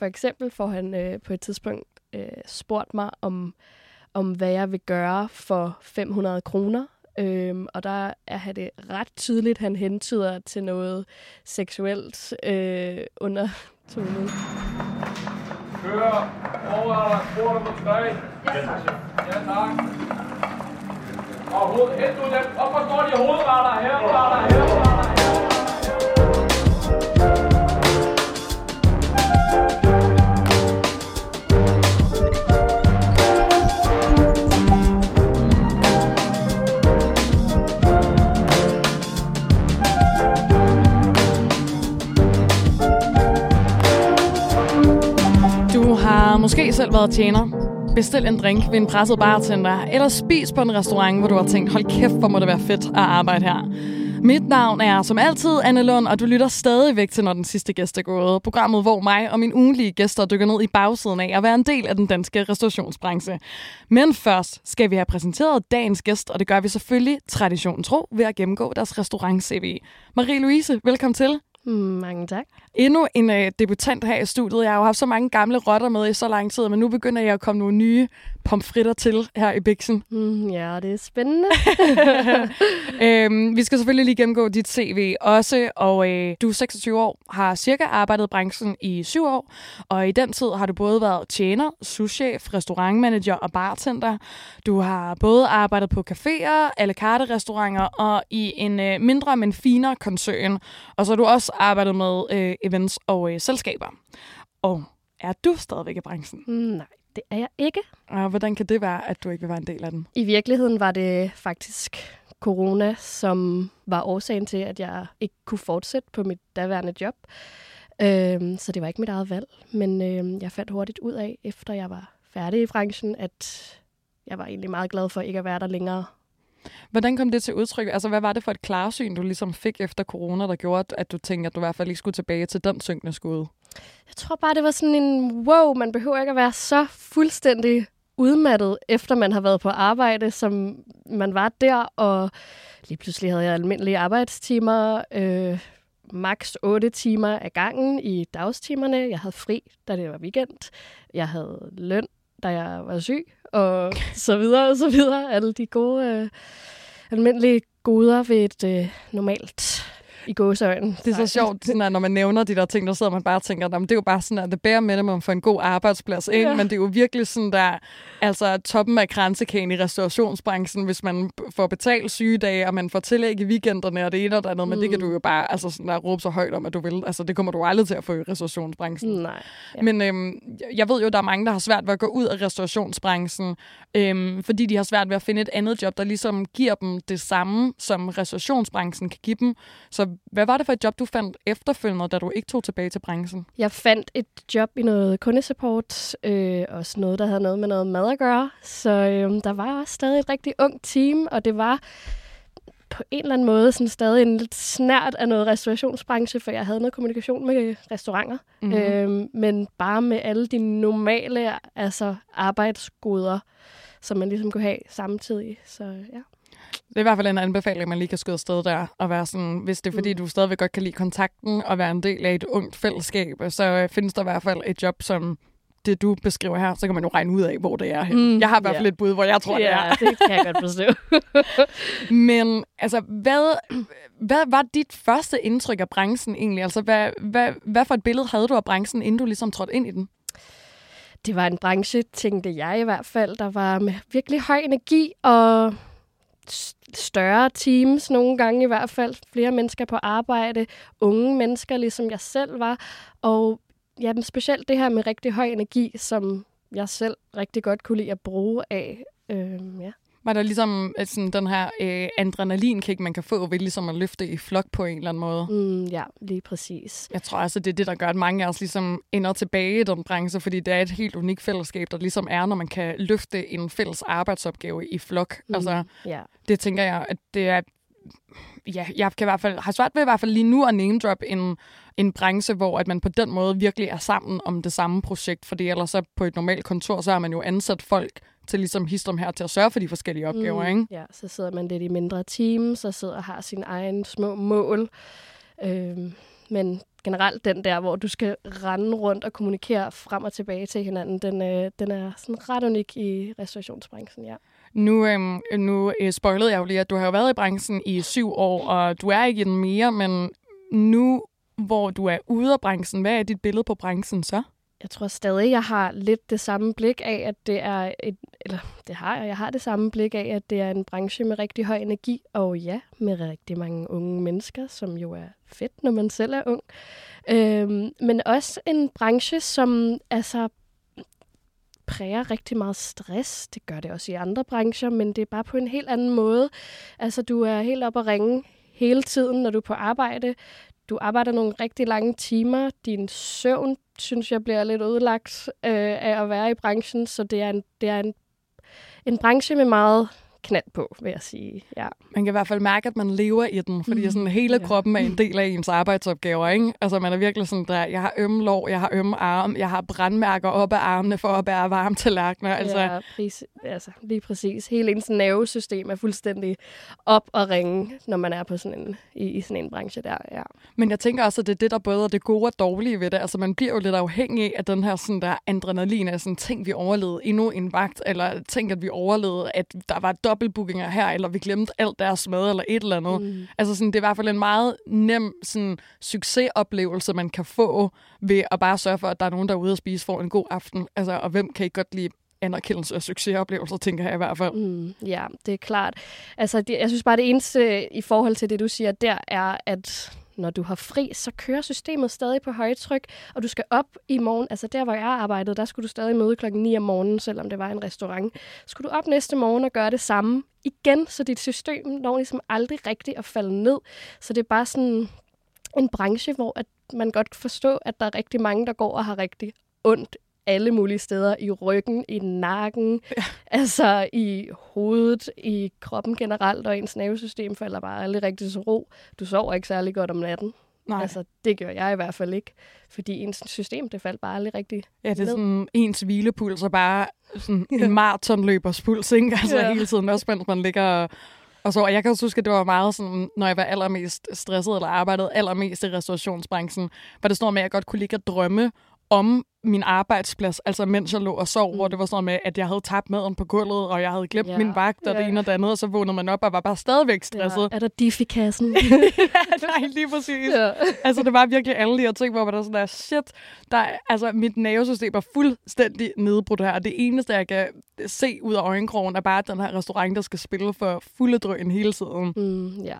For eksempel får han øh, på et tidspunkt øh, spurgt mig om, om, hvad jeg vil gøre for 500 kroner. Øhm, og der er det ret tydeligt, at han hentyder til noget seksuelt øh, under tonen. Kør over dig, på tre. Ja, tak. Og hoved, hent du dem. Op og står de hovedretter her, her, måske selv været tjener. Bestil en drink ved en presset bartender, eller spis på en restaurant, hvor du har tænkt, hold kæft, hvor må det være fedt at arbejde her. Mit navn er som altid Anne Lund, og du lytter stadigvæk til, når den sidste gæst er gået. Programmet, hvor mig og min ugenlige gæster dykker ned i bagsiden af at være en del af den danske restaurationsbranche. Men først skal vi have præsenteret dagens gæst, og det gør vi selvfølgelig traditionen tro ved at gennemgå deres restaurant-CV. Marie-Louise, velkommen til. Mange tak. Endnu en uh, debutant her i studiet. Jeg har jo haft så mange gamle rotter med i så lang tid, men nu begynder jeg at komme nogle nye pomfritter til her i Bixen. Mm, ja, det er spændende. øhm, vi skal selvfølgelig lige gennemgå dit CV også, og øh, du er 26 år, har cirka arbejdet i branchen i syv år, og i den tid har du både været tjener, souschef, restaurantmanager og bartender. Du har både arbejdet på caféer, à la carte restauranter og i en øh, mindre, men finere koncern, og så har du også arbejdet med øh, events og øh, selskaber. Og er du stadigvæk i branchen? Nej, det er jeg ikke. Og hvordan kan det være, at du ikke vil være en del af den? I virkeligheden var det faktisk corona, som var årsagen til, at jeg ikke kunne fortsætte på mit daværende job. Øhm, så det var ikke mit eget valg. Men øhm, jeg fandt hurtigt ud af, efter jeg var færdig i branchen, at jeg var egentlig meget glad for ikke at være der længere. Hvordan kom det til udtryk? Altså, hvad var det for et klarsyn, du ligesom fik efter corona, der gjorde, at du tænkte, at du i hvert fald ikke skulle tilbage til den synkende skud? Jeg tror bare, det var sådan en wow, man behøver ikke at være så fuldstændig udmattet, efter man har været på arbejde, som man var der, og lige pludselig havde jeg almindelige arbejdstimer, øh, maks 8 timer af gangen i dagstimerne. Jeg havde fri, da det var weekend. Jeg havde løn, da jeg var syg, og så videre og så videre. Alle de gode, øh, almindelige goder ved et øh, normalt i gåsøjne. Det er så sjovt, sådan at når man nævner de der ting, der sidder man bare og tænker, at det er jo bare sådan, at det bare minimum for en god arbejdsplads, ikke? Ja. men det er jo virkelig sådan der, altså toppen af kransekægen i restaurationsbranchen, hvis man får betalt sygedage, og man får tillæg i weekenderne og det ene og det andet, mm. men det kan du jo bare altså sådan der, råbe så højt om, at du vil. Altså det kommer du aldrig til at få i restaurationsbranchen. Nej. Ja. Men øhm, jeg ved jo, der er mange, der har svært ved at gå ud af restaurationsbranchen, øhm, fordi de har svært ved at finde et andet job, der ligesom giver dem det samme, som restaurationsbranchen kan give dem. Så hvad var det for et job, du fandt efterfølgende, da du ikke tog tilbage til branchen? Jeg fandt et job i noget kundesupport, øh, også noget, der havde noget med noget mad at gøre. Så øh, der var også stadig et rigtig ung team, og det var på en eller anden måde sådan stadig en lidt snært af noget restaurationsbranche, for jeg havde noget kommunikation med restauranter, mm-hmm. øh, men bare med alle de normale altså arbejdsgoder, som man ligesom kunne have samtidig. Så ja. Det er i hvert fald en anbefaling, man lige kan skyde afsted der, og være sådan, hvis det er fordi, mm. du stadigvæk godt kan lide kontakten og være en del af et ungt fællesskab, så øh, findes der i hvert fald et job, som det, du beskriver her, så kan man jo regne ud af, hvor det er. Mm, jeg har i hvert fald yeah. et bud, hvor jeg tror, yeah, det er. det kan jeg godt forstå. Men altså, hvad, hvad var dit første indtryk af branchen egentlig? Altså, hvad, hvad, hvad for et billede havde du af branchen, inden du ligesom trådte ind i den? Det var en branche, tænkte jeg i hvert fald, der var med virkelig høj energi og større teams nogle gange i hvert fald. Flere mennesker på arbejde, unge mennesker, ligesom jeg selv var. Og ja, specielt det her med rigtig høj energi, som jeg selv rigtig godt kunne lide at bruge af. Øhm, ja. Var der ligesom øh, sådan, den her øh, adrenalinkick, man kan få ved ligesom at løfte i flok på en eller anden måde? Mm, ja, lige præcis. Jeg tror altså, det er det, der gør, at mange af os ligesom ender tilbage i den branche, fordi det er et helt unikt fællesskab, der ligesom er, når man kan løfte en fælles arbejdsopgave i flok. Mm, altså, yeah. det tænker jeg, at det er ja, jeg kan i hvert fald, har svært ved i hvert fald lige nu at name drop en, en branche, hvor at man på den måde virkelig er sammen om det samme projekt, fordi ellers så på et normalt kontor, så har man jo ansat folk til ligesom histom her til at sørge for de forskellige opgaver, mm, ikke? Ja, så sidder man lidt i mindre teams, og sidder og har sine egne små mål. Øhm, men generelt den der, hvor du skal rende rundt og kommunikere frem og tilbage til hinanden, den, øh, den er sådan ret unik i restaurationsbranchen, ja. Nu, øhm, nu øh, spoilede jeg jo lige, at du har jo været i branchen i syv år, og du er ikke i den mere, men nu, hvor du er ude af branchen, hvad er dit billede på branchen så? Jeg tror stadig, jeg har lidt det samme blik af, at det er et, eller det har jeg, jeg har det samme blik af, at det er en branche med rigtig høj energi, og ja, med rigtig mange unge mennesker, som jo er fedt, når man selv er ung. Øhm, men også en branche, som altså præger rigtig meget stress. Det gør det også i andre brancher, men det er bare på en helt anden måde. Altså, du er helt op at ringe hele tiden, når du er på arbejde. Du arbejder nogle rigtig lange timer. Din søvn, synes jeg, bliver lidt ødelagt øh, af at være i branchen, så det er en, det er en, en branche med meget knald på, vil jeg sige. Ja. Man kan i hvert fald mærke, at man lever i den, fordi mm. sådan hele ja. kroppen er en del af ens arbejdsopgaver. Ikke? Altså man er virkelig sådan der, jeg har ømme lår, jeg har ømme arme, jeg har brandmærker op ad armene for at bære varme tallerkener. Altså. Ja, præcis, altså, lige præcis. Hele ens nervesystem er fuldstændig op og ringe, når man er på sådan en, i, i sådan en branche der. Ja. Men jeg tænker også, at det er det, der både er det gode og dårlige ved det. Altså man bliver jo lidt afhængig af den her sådan der adrenalin af sådan, ting, vi overlevede endnu en vagt, eller tænk, at vi overlevede, at der var dobbeltbookinger her, eller vi glemte alt deres mad, eller et eller andet. Mm. Altså sådan, det er i hvert fald en meget nem sådan, succesoplevelse, man kan få ved at bare sørge for, at der er nogen, der er ude og spise for en god aften. Altså, og hvem kan ikke godt lide anerkendelse og succesoplevelser, tænker jeg i hvert fald. Mm, ja, det er klart. Altså, det, jeg synes bare, det eneste i forhold til det, du siger der, er, at når du har fri, så kører systemet stadig på højtryk, og du skal op i morgen. Altså der, hvor jeg arbejdede, der skulle du stadig møde klokken 9 om morgenen, selvom det var en restaurant. Skulle du op næste morgen og gøre det samme igen, så dit system når ligesom aldrig rigtigt at falde ned. Så det er bare sådan en branche, hvor at man godt kan forstå, at der er rigtig mange, der går og har rigtig ondt alle mulige steder. I ryggen, i nakken, ja. altså i hovedet, i kroppen generelt, og ens nervesystem falder bare aldrig rigtig til ro. Du sover ikke særlig godt om natten. Nej. Altså, det gør jeg i hvert fald ikke, fordi ens system, det faldt bare aldrig rigtig Ja, det er ned. sådan ens hvilepuls og bare sådan en maratonløbers puls, ikke? Altså ja. hele tiden, også mens man ligger og, og så. Og jeg kan også huske, at det var meget sådan, når jeg var allermest stresset eller arbejdede allermest i restaurationsbranchen, var det sådan noget med, at jeg godt kunne ligge og drømme om min arbejdsplads, altså mens jeg lå og sov, mm. hvor det var sådan med, at jeg havde tabt maden på gulvet, og jeg havde glemt ja. min vagt, og ja. det ene og det andet, og så vågnede man op og var bare stadigvæk stresset. Ja. Er der diff i kassen? ja, nej, lige præcis. Ja. Altså, det var virkelig alle de her ting, hvor man er sådan der, shit, der, altså, mit nervesystem er fuldstændig nedbrudt her. Det eneste, jeg kan se ud af øjenkrogen, er bare den her restaurant, der skal spille for fulde drøn hele tiden. Mm, ja.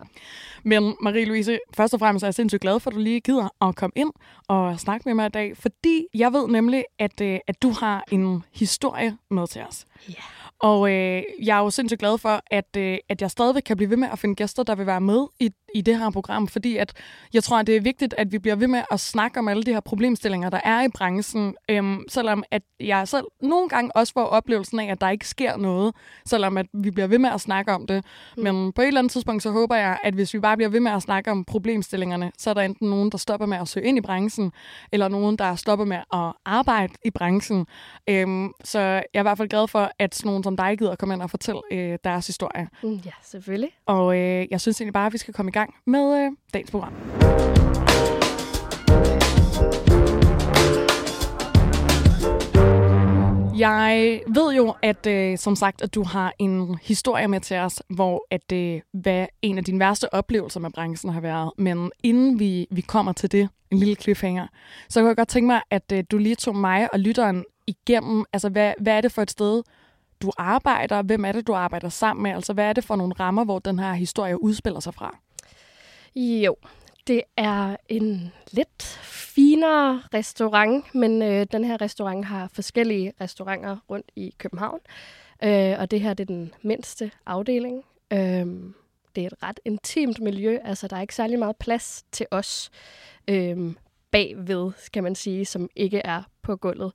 Men Marie-Louise, først og fremmest er jeg sindssygt glad for, at du lige gider at komme ind og snakke med mig i dag, fordi jeg ved nemlig, at, øh, at du har en historie med til os. Ja. Og øh, jeg er jo sindssygt glad for, at, øh, at jeg stadigvæk kan blive ved med at finde gæster, der vil være med i, i det her program, fordi at jeg tror, at det er vigtigt, at vi bliver ved med at snakke om alle de her problemstillinger, der er i branchen, øhm, selvom at jeg selv nogle gange også får oplevelsen af, at der ikke sker noget, selvom at vi bliver ved med at snakke om det. Mm. Men på et eller andet tidspunkt, så håber jeg, at hvis vi bare bliver ved med at snakke om problemstillingerne, så er der enten nogen, der stopper med at søge ind i branchen, eller nogen, der stopper med at arbejde i branchen. Øhm, så jeg er i hvert fald glad for, at sådan nogen som dig gider komme ind og fortælle øh, deres historie. Mm, ja, selvfølgelig. Og øh, jeg synes egentlig bare, at vi skal komme i gang med øh, dagens program. Jeg ved jo, at øh, som sagt, at du har en historie med til os, hvor at øh, hvad en af dine værste oplevelser med branchen har været. Men inden vi, vi kommer til det, en lille cliffhanger, så kunne jeg godt tænke mig, at øh, du lige tog mig og lytteren igennem, altså hvad, hvad er det for et sted, du arbejder? Hvem er det, du arbejder sammen med? Altså hvad er det for nogle rammer, hvor den her historie udspiller sig fra? Jo, det er en lidt finere restaurant, men øh, den her restaurant har forskellige restauranter rundt i København. Øh, og det her det er den mindste afdeling. Øh, det er et ret intimt miljø, altså der er ikke særlig meget plads til os øh, bagved, kan man sige, som ikke er på gulvet.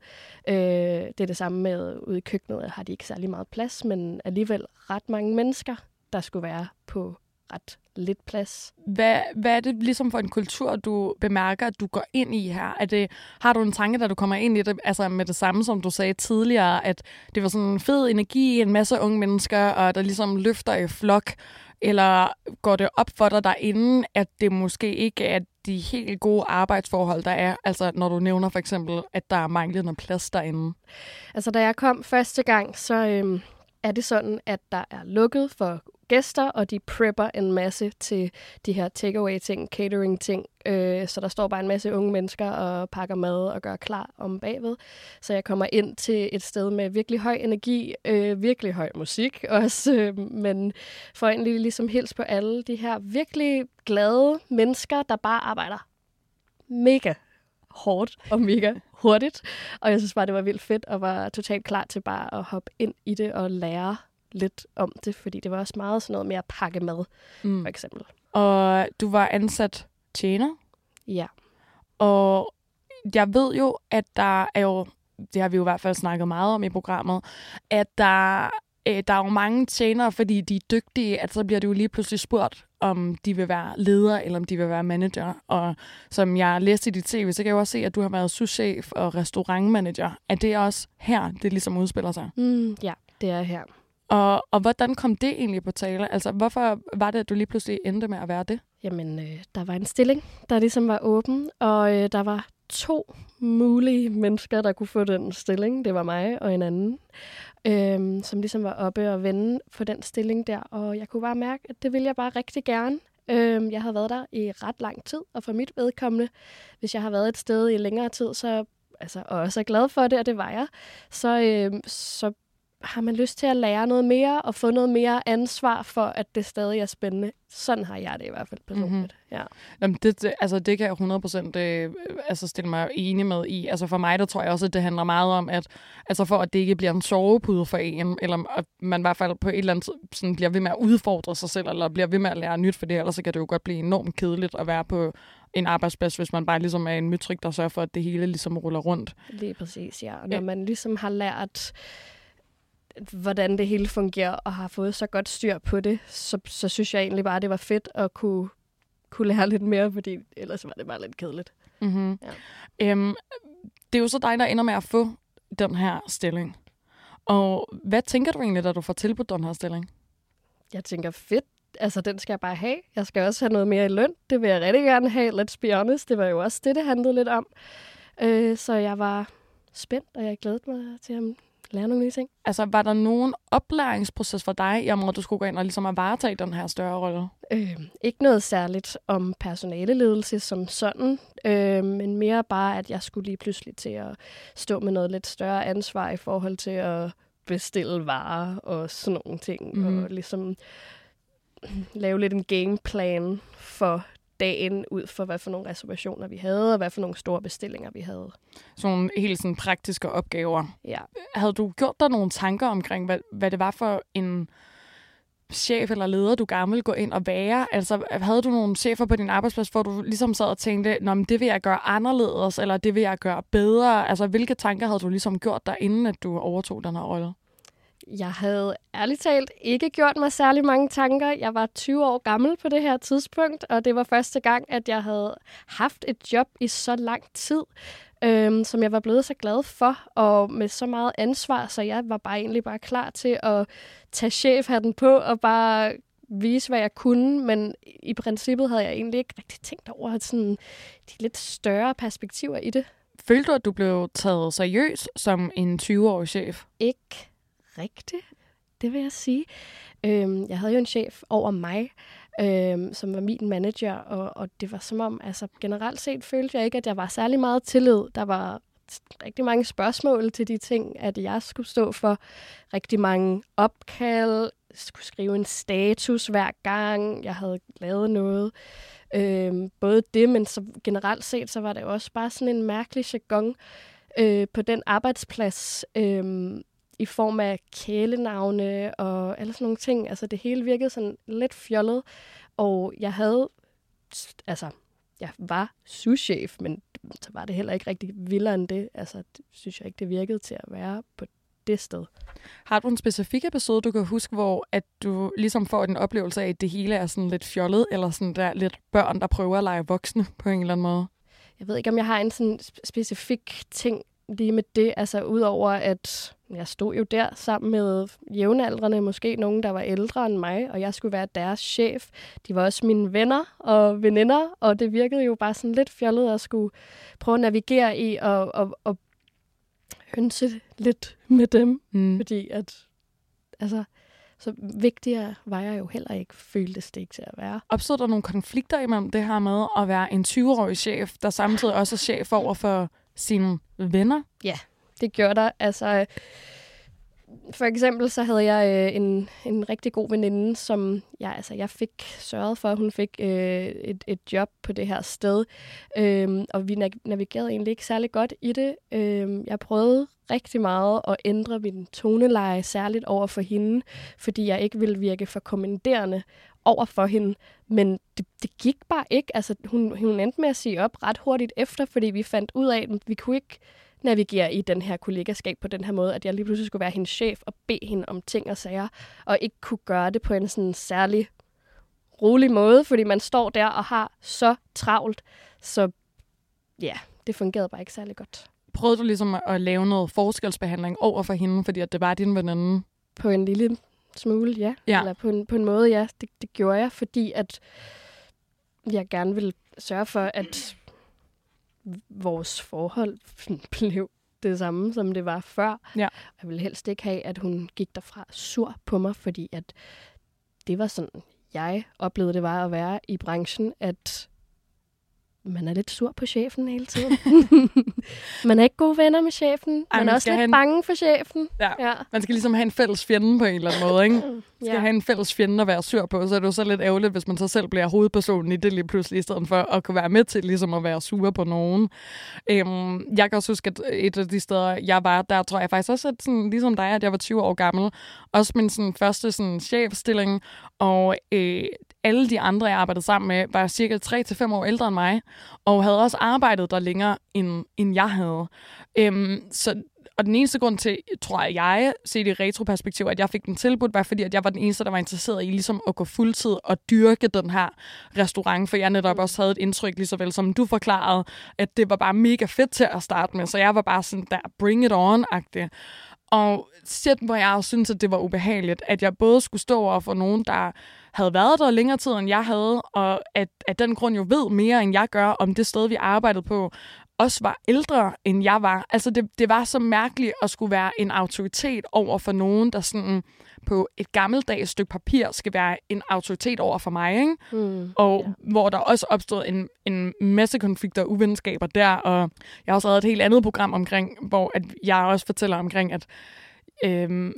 Øh, det er det samme med ude i køkkenet, har de ikke særlig meget plads, men alligevel ret mange mennesker, der skulle være på ret lidt plads. Hvad, hvad er det ligesom for en kultur, du bemærker, at du går ind i her? Er det, har du en tanke, da du kommer ind i det, altså med det samme, som du sagde tidligere, at det var sådan en fed energi, en masse unge mennesker, og der ligesom løfter i flok, Eller går det op for dig derinde, at det måske ikke er de helt gode arbejdsforhold, der er? Altså når du nævner for eksempel, at der er manglende plads derinde. Altså da jeg kom første gang, så øhm, er det sådan, at der er lukket for gæster, og de prepper en masse til de her takeaway-ting, catering-ting. Øh, så der står bare en masse unge mennesker og pakker mad og gør klar om bagved. Så jeg kommer ind til et sted med virkelig høj energi, øh, virkelig høj musik også, øh, men får egentlig ligesom hils på alle de her virkelig glade mennesker, der bare arbejder mega hårdt og mega hurtigt. Og jeg synes bare, det var vildt fedt, og var totalt klar til bare at hoppe ind i det og lære lidt om det, fordi det var også meget sådan noget med at pakke mad, mm. for eksempel. Og du var ansat tjener? Ja. Og jeg ved jo, at der er jo, det har vi jo i hvert fald snakket meget om i programmet, at der, øh, der er jo mange tjenere, fordi de er dygtige, at så bliver jo lige pludselig spurgt, om de vil være leder, eller om de vil være manager. Og som jeg læste i dit tv, så kan jeg jo også se, at du har været souschef og restaurantmanager. Er det også her, det ligesom udspiller sig? Mm, ja, det er her. Og, og hvordan kom det egentlig på tale? Altså, hvorfor var det, at du lige pludselig endte med at være det? Jamen, øh, der var en stilling, der ligesom var åben, og øh, der var to mulige mennesker, der kunne få den stilling. Det var mig og en anden, øh, som ligesom var oppe og vende for den stilling der. Og jeg kunne bare mærke, at det ville jeg bare rigtig gerne. Øh, jeg havde været der i ret lang tid, og for mit vedkommende, hvis jeg har været et sted i længere tid, så altså, og også er glad for det, og det var jeg, så, øh, så har man lyst til at lære noget mere og få noget mere ansvar for, at det stadig er spændende. Sådan har jeg det i hvert fald personligt. Mm-hmm. Ja. Jamen, det, det, altså, det kan jeg 100% øh, altså, stille mig enig med i. Altså, for mig, der tror jeg også, at det handler meget om, at altså, for at det ikke bliver en sovepude for en, eller at man i hvert fald på et eller andet sådan, bliver ved med at udfordre sig selv, eller bliver ved med at lære nyt, for det ellers så kan det jo godt blive enormt kedeligt at være på en arbejdsplads, hvis man bare ligesom er en mytrik, der sørger for, at det hele ligesom ruller rundt. Lige præcis, ja. Og når ja. man ligesom har lært hvordan det hele fungerer, og har fået så godt styr på det, så, så synes jeg egentlig bare, det var fedt at kunne, kunne lære lidt mere, fordi ellers var det bare lidt kedeligt. Mm-hmm. Ja. Øhm, det er jo så dig, der ender med at få den her stilling. Og hvad tænker du egentlig, da du får tilbudt den her stilling? Jeg tænker, fedt. Altså, den skal jeg bare have. Jeg skal også have noget mere i løn. Det vil jeg rigtig gerne have. Let's be honest. Det var jo også det, det handlede lidt om. Øh, så jeg var spændt, og jeg glædede mig til at lære nogle nye ting. Altså, var der nogen oplæringsproces for dig, i at du skulle gå ind og ligesom at varetage den her større rolle? Øh, ikke noget særligt om personaleledelse som sådan, øh, men mere bare, at jeg skulle lige pludselig til at stå med noget lidt større ansvar i forhold til at bestille varer og sådan nogle ting, mm. og ligesom lave lidt en gameplan for dagen ud for, hvad for nogle reservationer vi havde, og hvad for nogle store bestillinger vi havde. Sådan nogle helt sådan praktiske opgaver. Ja. Havde du gjort dig nogle tanker omkring, hvad, hvad det var for en chef eller leder, du gerne ville gå ind og være? Altså, havde du nogle chefer på din arbejdsplads, hvor du ligesom sad og tænkte, Nå, men det vil jeg gøre anderledes, eller det vil jeg gøre bedre? Altså, hvilke tanker havde du ligesom gjort dig, inden at du overtog den her rolle? Jeg havde ærligt talt ikke gjort mig særlig mange tanker. Jeg var 20 år gammel på det her tidspunkt, og det var første gang, at jeg havde haft et job i så lang tid, øhm, som jeg var blevet så glad for, og med så meget ansvar, så jeg var bare egentlig bare klar til at tage chefhatten på og bare vise, hvad jeg kunne, men i princippet havde jeg egentlig ikke rigtig tænkt over sådan, de lidt større perspektiver i det. Følte du, at du blev taget seriøst som en 20-årig chef? Ikke rigtigt, det vil jeg sige. Øhm, jeg havde jo en chef over mig, øhm, som var min manager, og, og det var som om, altså generelt set følte jeg ikke, at jeg var særlig meget tillid. Der var rigtig mange spørgsmål til de ting, at jeg skulle stå for. Rigtig mange opkald, skulle skrive en status hver gang, jeg havde lavet noget. Øhm, både det, men så generelt set, så var det også bare sådan en mærkelig jargon øh, på den arbejdsplads, øh, i form af kælenavne og alle sådan nogle ting. Altså det hele virkede sådan lidt fjollet, og jeg havde, altså jeg var souschef, men så var det heller ikke rigtig vildere end det. Altså det synes jeg ikke, det virkede til at være på det sted. Har du en specifik episode, du kan huske, hvor at du ligesom får en oplevelse af, at det hele er sådan lidt fjollet, eller sådan der lidt børn, der prøver at lege voksne på en eller anden måde? Jeg ved ikke, om jeg har en sådan specifik ting lige med det. Altså udover at jeg stod jo der sammen med jævnaldrende, måske nogen, der var ældre end mig, og jeg skulle være deres chef. De var også mine venner og veninder, og det virkede jo bare sådan lidt fjollet at skulle prøve at navigere i og, og, og hønse lidt med dem, mm. fordi at, altså, så vigtigere var jeg jo heller ikke, føltes det ikke til at være. Opstod der nogle konflikter imellem det her med at være en 20-årig chef, der samtidig også er chef over for sine venner? Ja, det gjorde der. Altså, øh, for eksempel så havde jeg øh, en, en rigtig god veninde, som jeg, altså, jeg fik sørget for, at hun fik øh, et, et job på det her sted. Øh, og vi navigerede egentlig ikke særlig godt i det. Øh, jeg prøvede rigtig meget at ændre min toneleje, særligt over for hende, fordi jeg ikke ville virke for kommanderende over for hende. Men det, det gik bare ikke. Altså, hun, hun endte med at sige op ret hurtigt efter, fordi vi fandt ud af, at vi kunne ikke navigere i den her kollegaskab på den her måde, at jeg lige pludselig skulle være hendes chef og bede hende om ting og sager, og ikke kunne gøre det på en sådan særlig rolig måde, fordi man står der og har så travlt. Så ja, det fungerede bare ikke særlig godt. Prøvede du ligesom at lave noget forskelsbehandling over for hende, fordi at det var din veninde? På en lille smule, ja. ja. Eller på en, på en måde, ja. Det, det gjorde jeg, fordi at jeg gerne ville sørge for, at vores forhold blev det samme, som det var før. Ja. Jeg ville helst ikke have, at hun gik derfra sur på mig, fordi at det var sådan, jeg oplevede det var at være i branchen, at man er lidt sur på chefen hele tiden. man er ikke gode venner med chefen. Man, Ej, man er også lidt en... bange for chefen. Ja. ja. Man skal ligesom have en fælles fjende på en eller anden måde, ikke? skal ja. have en fælles fjende at være sur på, så er det jo så lidt ærgerligt, hvis man så selv bliver hovedpersonen i det lige pludselig, i stedet for at kunne være med til ligesom at være sur på nogen. Øhm, jeg kan også huske, at et af de steder, jeg var, der tror jeg faktisk også, at sådan, ligesom dig, at jeg var 20 år gammel, også min sådan, første sådan, chefstilling, og øh, alle de andre, jeg arbejdede sammen med, var cirka 3-5 år ældre end mig, og havde også arbejdet der længere, end, end jeg havde. Øhm, så og den eneste grund til, tror jeg, jeg set i retroperspektiv, at jeg fik den tilbudt, var fordi, at jeg var den eneste, der var interesseret i ligesom at gå fuldtid og dyrke den her restaurant, for jeg netop også havde et indtryk, lige så vel som du forklarede, at det var bare mega fedt til at starte med, så jeg var bare sådan der, bring it on-agtig. Og shit, hvor jeg også synes, at det var ubehageligt, at jeg både skulle stå over for nogen, der havde været der længere tid, end jeg havde, og at, at den grund jo ved mere, end jeg gør om det sted, vi arbejdede på, også var ældre, end jeg var. Altså, det, det var så mærkeligt at skulle være en autoritet over for nogen, der sådan på et gammeldags stykke papir skal være en autoritet over for mig. Ikke? Mm, og yeah. hvor der også opstod en, en masse konflikter og uvenskaber der. Og jeg har også lavet et helt andet program omkring, hvor at jeg også fortæller omkring, at øhm,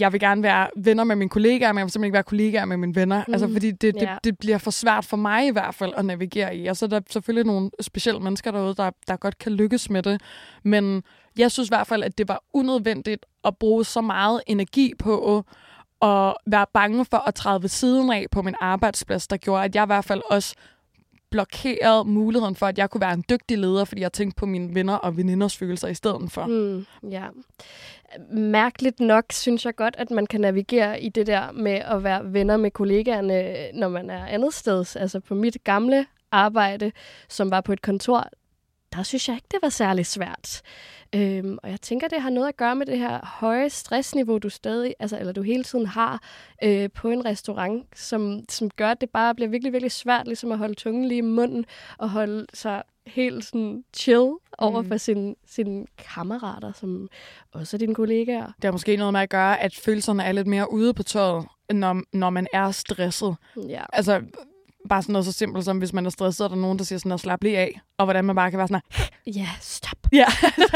jeg vil gerne være venner med mine kollegaer, men jeg vil simpelthen ikke være kollegaer med mine venner. Mm. Altså, fordi det, det, yeah. det bliver for svært for mig i hvert fald at navigere i. Og så er der selvfølgelig nogle specielle mennesker derude, der, der godt kan lykkes med det. Men jeg synes i hvert fald, at det var unødvendigt at bruge så meget energi på at være bange for at træde ved siden af på min arbejdsplads, der gjorde, at jeg i hvert fald også blokeret muligheden for, at jeg kunne være en dygtig leder, fordi jeg tænkte på mine venner og veninders følelser i stedet for. Mm, ja. Mærkeligt nok synes jeg godt, at man kan navigere i det der med at være venner med kollegaerne, når man er andet sted. Altså på mit gamle arbejde, som var på et kontor, der synes jeg ikke, det var særlig svært. Øhm, og jeg tænker, det har noget at gøre med det her høje stressniveau, du stadig, altså, eller du hele tiden har øh, på en restaurant, som, som gør, at det bare bliver virkelig, virkelig svært ligesom at holde tungen lige i munden og holde sig helt sådan chill over mm. for sine, sine kammerater, som også er dine kollegaer. Det har måske noget med at gøre, at følelserne er lidt mere ude på tøjet, når, når man er stresset. Ja. Altså, bare sådan noget så simpelt som, hvis man er stresset, er der nogen, der siger sådan, at slap lige af. Og hvordan man bare kan være sådan, ja, stop. Ja,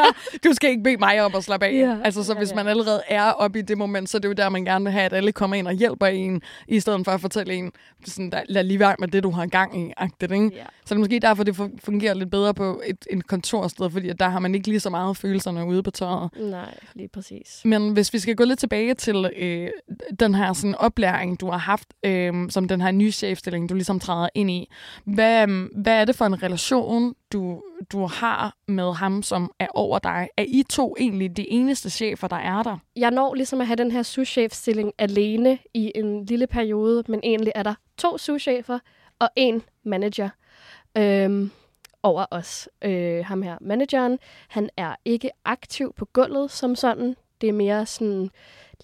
du skal ikke bede mig om at slappe af. Ja, altså, så ja, hvis ja. man allerede er oppe i det moment, så er det jo der, man gerne vil have, at alle kommer ind og hjælper en, i stedet for at fortælle en, sådan, der, lad lige være med det, du har gang i. Agtigt, ikke? Ja. Så det er måske derfor, det fungerer lidt bedre på et, et kontorsted, fordi der har man ikke lige så meget følelserne ude på tøjet. Nej, lige præcis. Men hvis vi skal gå lidt tilbage til øh, den her sådan, oplæring, du har haft, øh, som den her nye chefstilling, du ligesom træder ind i, hvad, øhm, hvad er det for en relation, du, du har med ham, som er over dig? Er I to egentlig de eneste chefer, der er der? Jeg når ligesom at have den her souschefstilling alene i en lille periode, men egentlig er der to souschefer og en manager. Øhm, over os. Øh, ham her, manageren, han er ikke aktiv på gulvet som sådan. Det er mere sådan,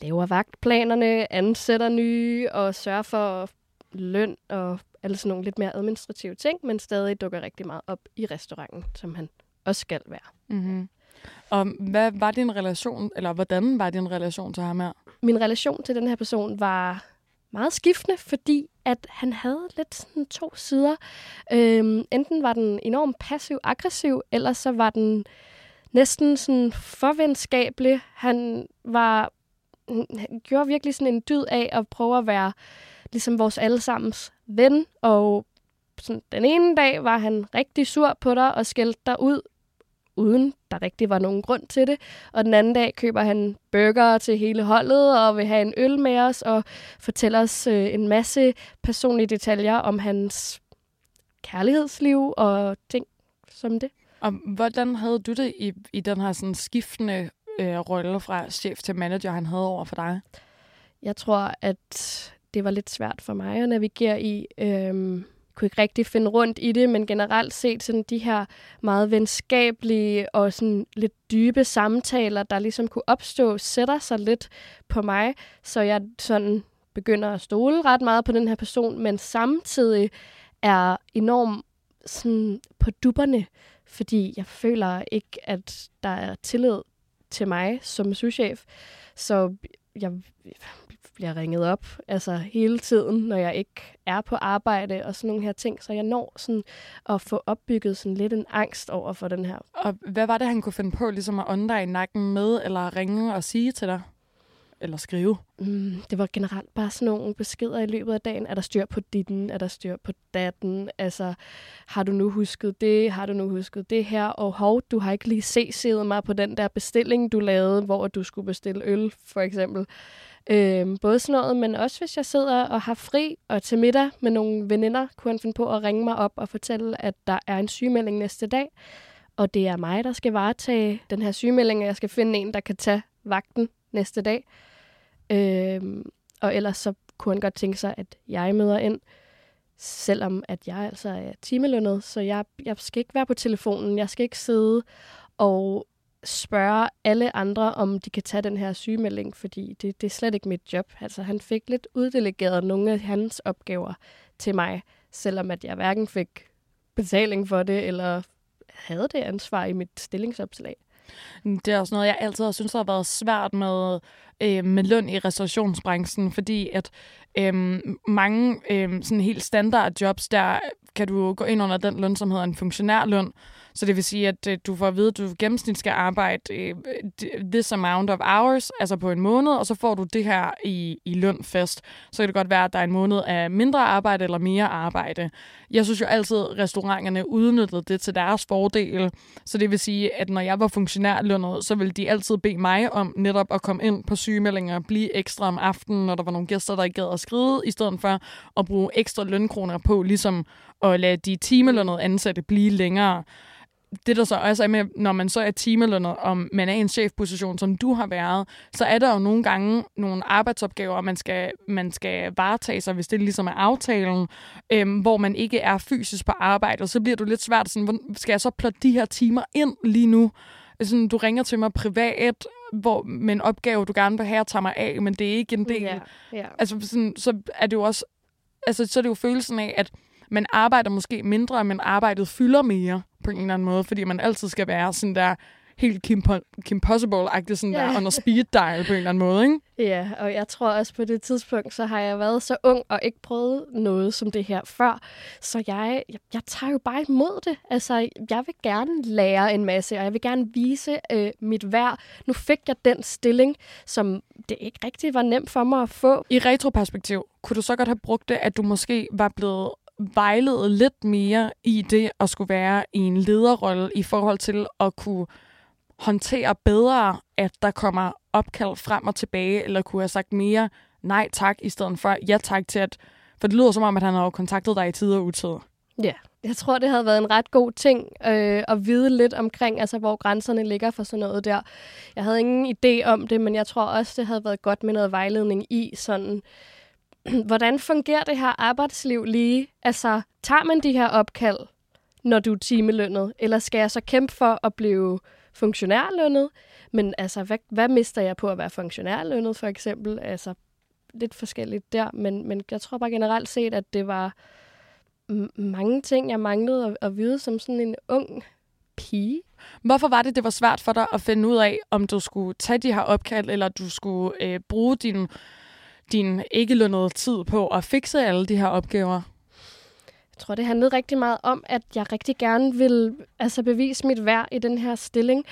laver vagtplanerne, ansætter nye og sørger for løn og alle sådan nogle lidt mere administrative ting, men stadig dukker rigtig meget op i restauranten, som han også skal være. Mm-hmm. Og hvad var din relation, eller hvordan var din relation til ham her? Min relation til den her person var meget skiftende, fordi at han havde lidt sådan to sider. Øhm, enten var den enormt passiv-aggressiv, eller så var den næsten sådan forvenskabelig. Han var han gjorde virkelig sådan en dyd af at prøve at være ligesom vores allesammens ven, og sådan, den ene dag var han rigtig sur på dig og skældte dig ud, uden der rigtig var nogen grund til det. Og den anden dag køber han burger til hele holdet og vil have en øl med os og fortæller os øh, en masse personlige detaljer om hans kærlighedsliv og ting som det. Og hvordan havde du det i, i den her sådan skiftende øh, rolle fra chef til manager, han havde over for dig? Jeg tror, at det var lidt svært for mig at navigere i. Øhm, kunne ikke rigtig finde rundt i det, men generelt set sådan de her meget venskabelige og sådan lidt dybe samtaler, der ligesom kunne opstå, sætter sig lidt på mig, så jeg sådan begynder at stole ret meget på den her person, men samtidig er enormt sådan på dupperne, fordi jeg føler ikke, at der er tillid til mig som souschef. Så jeg bliver ringet op altså hele tiden, når jeg ikke er på arbejde og sådan nogle her ting. Så jeg når sådan at få opbygget sådan lidt en angst over for den her. Og hvad var det, han kunne finde på ligesom at ånde dig i nakken med, eller ringe og sige til dig? Eller skrive? Mm, det var generelt bare sådan nogle beskeder i løbet af dagen. Er der styr på ditten? Er der styr på datten? Altså, har du nu husket det? Har du nu husket det her? Og hov, du har ikke lige set mig på den der bestilling, du lavede, hvor du skulle bestille øl, for eksempel. Øh, både sådan noget, men også hvis jeg sidder og har fri og til middag med nogle veninder, kunne han finde på at ringe mig op og fortælle, at der er en sygemelding næste dag. Og det er mig, der skal varetage den her sygemelding, og jeg skal finde en, der kan tage vagten næste dag. Øh, og ellers så kunne han godt tænke sig, at jeg møder ind, selvom at jeg altså er timelønnet, så jeg, jeg skal ikke være på telefonen, jeg skal ikke sidde og spørge alle andre, om de kan tage den her sygemelding, fordi det, det er slet ikke mit job. Altså, han fik lidt uddelegeret nogle af hans opgaver til mig, selvom at jeg hverken fik betaling for det, eller havde det ansvar i mit stillingsopslag. Det er også noget, jeg altid har syntes har været svært med, øh, med løn i restaurationsbranchen, fordi at øh, mange øh, sådan helt standard jobs, der kan du gå ind under den løn, som hedder en funktionærløn, så det vil sige, at øh, du får at vide, at du gennemsnit skal arbejde øh, this amount of hours, altså på en måned, og så får du det her i, i løn fast. Så kan det godt være, at der er en måned af mindre arbejde eller mere arbejde. Jeg synes jo altid, at restauranterne udnyttede det til deres fordel. Så det vil sige, at når jeg var funktionærlønnet, så ville de altid bede mig om netop at komme ind på sygemeldinger blive ekstra om aftenen, når der var nogle gæster, der ikke gad at skride, i stedet for at bruge ekstra lønkroner på ligesom at lade de timelønnede ansatte blive længere det der så også er med, når man så er timelønnet, om man er i en chefposition, som du har været, så er der jo nogle gange nogle arbejdsopgaver, man skal, man skal varetage sig, hvis det ligesom er aftalen, øhm, hvor man ikke er fysisk på arbejde, og så bliver du lidt svært, sådan, skal jeg så plotte de her timer ind lige nu? Altså, sådan, du ringer til mig privat, hvor, med en opgave, du gerne vil have at tage mig af, men det er ikke en del. Ja, ja. Altså, sådan, så er det jo også, altså, så er det jo følelsen af, at man arbejder måske mindre, men arbejdet fylder mere på en eller anden måde, fordi man altid skal være sådan der helt Kim, Kim Possible-agtig, sådan ja. der under speed dial på en eller anden måde, ikke? Ja, og jeg tror også på det tidspunkt, så har jeg været så ung og ikke prøvet noget som det her før. Så jeg, jeg, jeg tager jo bare imod det. Altså, jeg vil gerne lære en masse, og jeg vil gerne vise øh, mit værd. Nu fik jeg den stilling, som det ikke rigtig var nemt for mig at få. I retroperspektiv, kunne du så godt have brugt det, at du måske var blevet vejlede lidt mere i det at skulle være i en lederrolle i forhold til at kunne håndtere bedre, at der kommer opkald frem og tilbage, eller kunne have sagt mere nej tak, i stedet for ja tak til at... For det lyder som om, at han har kontaktet dig i tid og utid. Ja, jeg tror, det havde været en ret god ting øh, at vide lidt omkring, altså hvor grænserne ligger for sådan noget der. Jeg havde ingen idé om det, men jeg tror også, det havde været godt med noget vejledning i sådan hvordan fungerer det her arbejdsliv lige? Altså, tager man de her opkald? når du er timelønnet? Eller skal jeg så kæmpe for at blive funktionærlønnet? Men altså, hvad, hvad mister jeg på at være funktionærlønnet, for eksempel? Altså, lidt forskelligt der, men, men jeg tror bare generelt set, at det var mange ting, jeg manglede at, at vide som sådan en ung pige. Hvorfor var det, det var svært for dig at finde ud af, om du skulle tage de her opkald, eller du skulle øh, bruge din, din ikke lønnede tid på at fikse alle de her opgaver? Tror, det handlede rigtig meget om, at jeg rigtig gerne ville altså, bevise mit værd i den her stilling.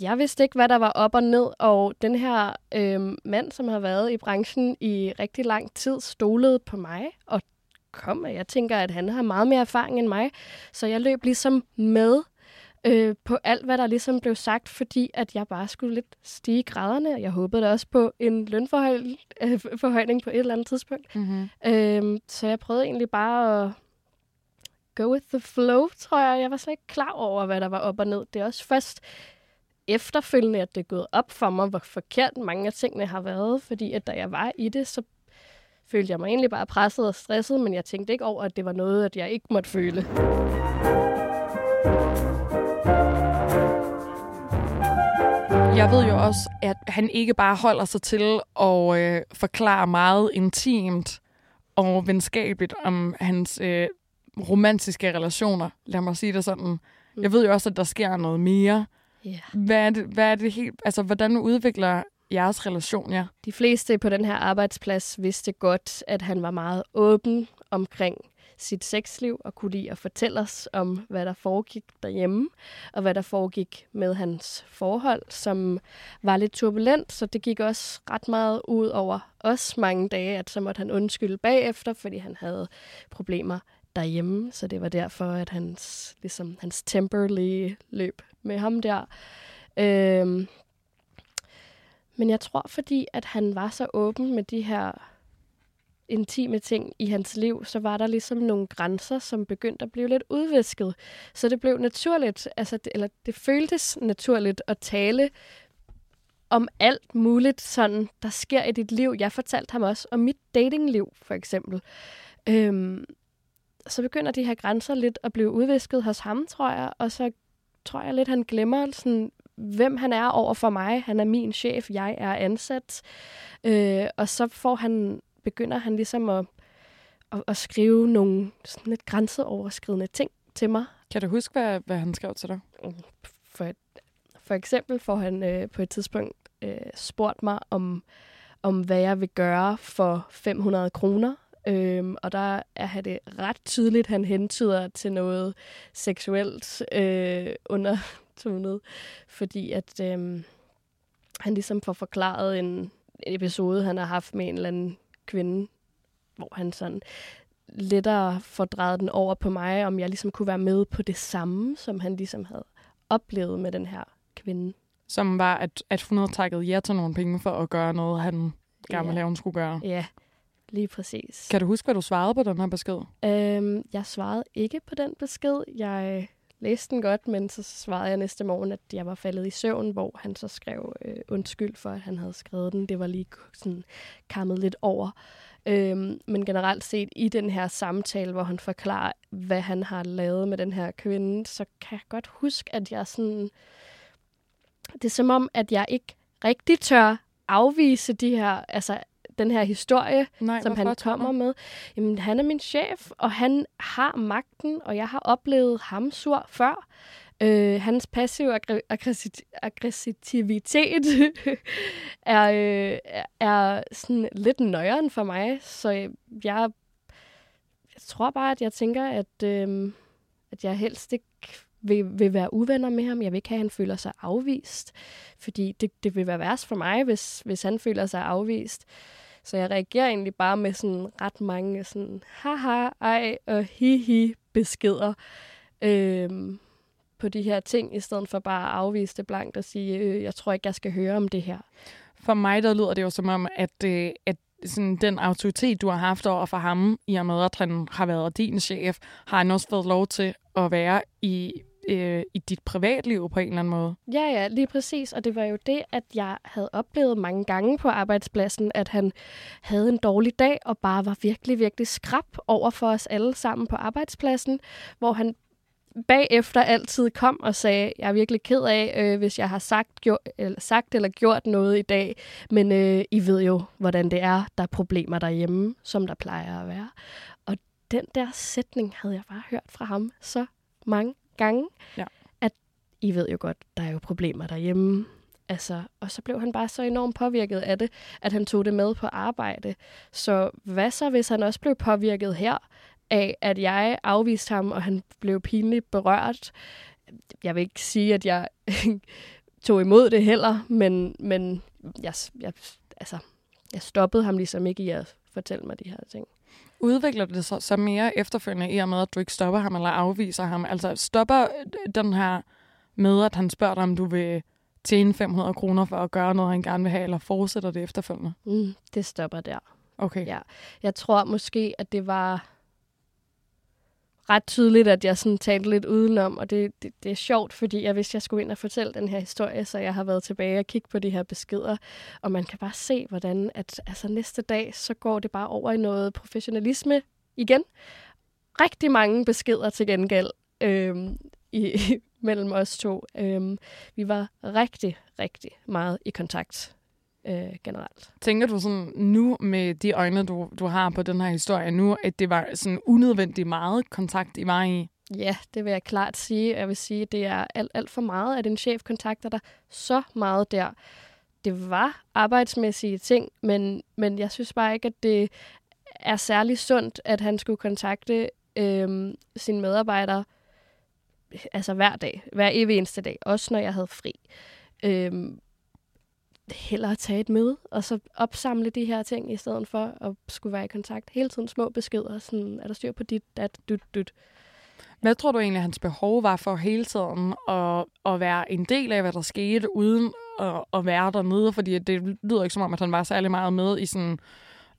Jeg vidste ikke, hvad der var op og ned, og den her øh, mand, som har været i branchen i rigtig lang tid, stolede på mig og kom, og jeg tænker, at han har meget mere erfaring end mig. Så jeg løb ligesom med øh, på alt, hvad der ligesom blev sagt, fordi at jeg bare skulle lidt stige graderne. Jeg håbede da også på en lønforhøjning øh, på et eller andet tidspunkt. Mm-hmm. Øh, så jeg prøvede egentlig bare at go with the flow, tror jeg. Jeg var slet ikke klar over, hvad der var op og ned. Det er også først efterfølgende, at det er gået op for mig, hvor forkert mange af tingene har været, fordi at da jeg var i det, så følte jeg mig egentlig bare presset og stresset, men jeg tænkte ikke over, at det var noget, at jeg ikke måtte føle. Jeg ved jo også, at han ikke bare holder sig til at øh, forklare meget intimt og venskabeligt om hans øh, romantiske relationer. Lad mig sige det sådan. Mm. Jeg ved jo også, at der sker noget mere. Yeah. Hvad, er det, hvad er det helt... Altså, hvordan udvikler jeres relation, ja? De fleste på den her arbejdsplads vidste godt, at han var meget åben omkring sit sexliv og kunne lide at fortælle os om, hvad der foregik derhjemme, og hvad der foregik med hans forhold, som var lidt turbulent, så det gik også ret meget ud over os mange dage, at så måtte han undskylde bagefter, fordi han havde problemer derhjemme, så det var derfor, at hans, ligesom, hans temper lige løb med ham der. Øhm, men jeg tror, fordi at han var så åben med de her intime ting i hans liv, så var der ligesom nogle grænser, som begyndte at blive lidt udvisket. Så det blev naturligt, altså det, eller det føltes naturligt at tale om alt muligt, sådan, der sker i dit liv. Jeg fortalte ham også om mit datingliv, for eksempel. Øhm, så begynder de her grænser lidt at blive udvisket hos ham, tror jeg, og så tror jeg lidt, han glemmer sådan, hvem han er over for mig. Han er min chef, jeg er ansat. Øh, og så får han, begynder han ligesom at, at, at skrive nogle sådan lidt grænseoverskridende ting til mig. Kan du huske, hvad, hvad han skrev til dig? For, for eksempel får han øh, på et tidspunkt øh, spurgt mig om, om, hvad jeg vil gøre for 500 kroner. Øhm, og der er det ret tydeligt, han hentyder til noget seksuelt øh, under tonet, fordi at øhm, han ligesom får forklaret en episode, han har haft med en eller anden kvinde, hvor han sådan lettere får drejet den over på mig, om jeg ligesom kunne være med på det samme, som han ligesom havde oplevet med den her kvinde. Som var, at, at hun havde takket ja til nogle penge for at gøre noget, han gerne ville have, hun skulle gøre. Ja, lige præcis. Kan du huske, hvad du svarede på den her besked? Øhm, jeg svarede ikke på den besked. Jeg læste den godt, men så svarede jeg næste morgen, at jeg var faldet i søvn, hvor han så skrev øh, undskyld for, at han havde skrevet den. Det var lige sådan kammet lidt over. Øhm, men generelt set i den her samtale, hvor han forklarer, hvad han har lavet med den her kvinde, så kan jeg godt huske, at jeg sådan... Det er som om, at jeg ikke rigtig tør afvise de her, altså den her historie, Nej, som han kommer med. Jamen, han er min chef, og han har magten, og jeg har oplevet ham sur før. Øh, hans passive aggressivitet er, øh, er sådan lidt nøjeren for mig, så jeg, jeg tror bare, at jeg tænker, at, øh, at jeg helst ikke vil, vil være uvenner med ham. Jeg vil ikke have, at han føler sig afvist, fordi det, det vil være værst for mig, hvis, hvis han føler sig afvist. Så jeg reagerer egentlig bare med sådan ret mange sådan haha, ej og hihi beskeder øhm, på de her ting, i stedet for bare at afvise det blankt og sige, øh, jeg tror ikke, jeg skal høre om det her. For mig der lyder det jo som om, at, øh, at sådan, den autoritet, du har haft over for ham, i og med, at han har været din chef, har han også fået lov til at være i øh, i dit privatliv på en eller anden måde. Ja, ja, lige præcis. Og det var jo det, at jeg havde oplevet mange gange på arbejdspladsen, at han havde en dårlig dag og bare var virkelig, virkelig skrab over for os alle sammen på arbejdspladsen, hvor han bagefter altid kom og sagde, jeg er virkelig ked af, øh, hvis jeg har sagt, gjort, eller sagt eller gjort noget i dag, men øh, I ved jo, hvordan det er. Der er problemer derhjemme, som der plejer at være. Og den der sætning havde jeg bare hørt fra ham så mange gange, Ja. at I ved jo godt, der er jo problemer derhjemme. Altså, og så blev han bare så enormt påvirket af det, at han tog det med på arbejde. Så hvad så, hvis han også blev påvirket her af, at jeg afviste ham, og han blev pinligt berørt? Jeg vil ikke sige, at jeg tog imod det heller, men, men jeg, jeg, altså, jeg stoppede ham ligesom ikke i at fortælle mig de her ting. Udvikler det så, så mere efterfølgende i og med, at du ikke stopper ham eller afviser ham? Altså stopper den her med, at han spørger dig, om du vil tjene 500 kroner for at gøre noget, han gerne vil have, eller fortsætter det efterfølgende? Mm, det stopper der. Okay. Ja. Jeg tror måske, at det var ret tydeligt, at jeg sådan talte lidt udenom, og det, det, det er sjovt, fordi jeg vidste, jeg skulle ind og fortælle den her historie, så jeg har været tilbage og kigge på de her beskeder, og man kan bare se, hvordan at altså, næste dag, så går det bare over i noget professionalisme igen. Rigtig mange beskeder til gengæld øhm, i, mellem os to. Øhm, vi var rigtig, rigtig meget i kontakt øh, generelt. Tænker du sådan nu med de øjne, du, du har på den her historie nu, at det var sådan unødvendigt meget kontakt, I var i? Ja, det vil jeg klart sige. Jeg vil sige, at det er alt, alt for meget, at en chef kontakter dig så meget der. Det var arbejdsmæssige ting, men, men jeg synes bare ikke, at det er særlig sundt, at han skulle kontakte øhm, sine medarbejdere altså hver dag, hver evig eneste dag, også når jeg havde fri. Øhm, hellere tage et møde, og så opsamle de her ting, i stedet for at skulle være i kontakt. Hele tiden små beskeder, sådan, er der styr på dit, dat, dut, dut. Hvad tror du egentlig, hans behov var for hele tiden at, at være en del af, hvad der skete, uden at, at være dernede? Fordi det lyder ikke som om, at han var særlig meget med i sådan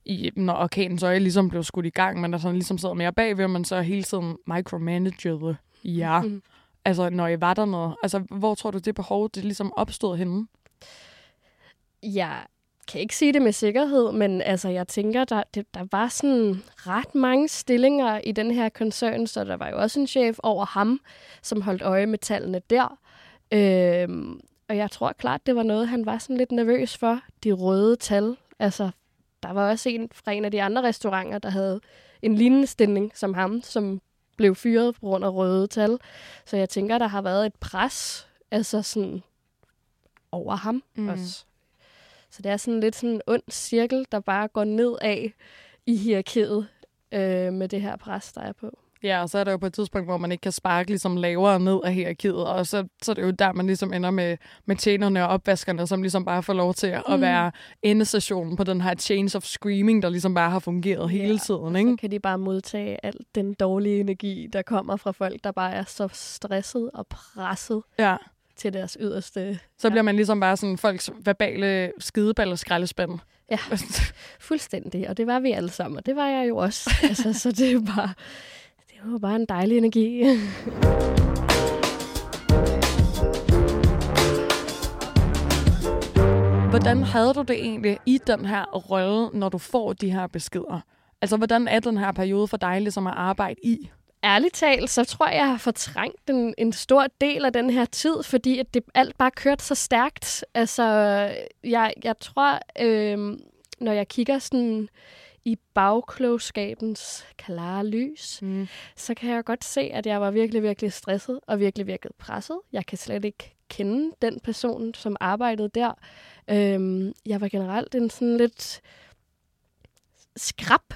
i, når orkanens øje ligesom blev skudt i gang, men der sådan ligesom sidder mere bagved, men så hele tiden micromanagede ja. Mm. Altså, når I var dernede. Altså, hvor tror du, det behov, det ligesom opstod henne? Jeg kan ikke sige det med sikkerhed, men altså, jeg tænker, der, det, der var sådan ret mange stillinger i den her koncern, så der var jo også en chef over ham, som holdt øje med tallene der. Øhm, og jeg tror klart, det var noget, han var sådan lidt nervøs for, de røde tal. Altså, der var også en fra en af de andre restauranter, der havde en lignende stilling som ham, som blev fyret på grund af røde tal. Så jeg tænker, der har været et pres, altså sådan over ham Mm. også. Så det er sådan lidt sådan en ond cirkel, der bare går nedad i hierarkiet øh, med det her pres, der er på. Ja, og så er der jo på et tidspunkt, hvor man ikke kan sparke ligesom lavere ned af hierarkiet, og så, så er det jo der, man ligesom ender med, med tjenerne og opvaskerne, som ligesom bare får lov til at Mm. være endestationen på den her change of screaming, der ligesom bare har fungeret hele tiden, Så ikke? kan de bare modtage al den dårlige energi, der kommer fra folk, der bare er så stresset og presset Ja. Til deres yderste. Så bliver man ligesom bare sådan folks verbale skideball og skraldespand. Ja. Fuldstændig, og det var vi alle sammen, og det var jeg jo også. altså, så det jo bare, det var bare en dejlig energi. Hvordan havde du det egentlig i den her rolle, når du får de her beskeder? Altså, hvordan er den her periode for dig ligesom at arbejde i? Ærligt talt, så tror jeg, jeg har fortrængt en, en stor del af den her tid, fordi at det alt bare kørte så stærkt. Altså, jeg, jeg tror, øh, når jeg kigger sådan i bagklogskabens klare lys, Mm. så kan jeg godt se, at jeg var virkelig, virkelig stresset og virkelig, virkelig presset. Jeg kan slet ikke kende den person, som arbejdede der. Øhm, jeg var generelt en sådan lidt skrab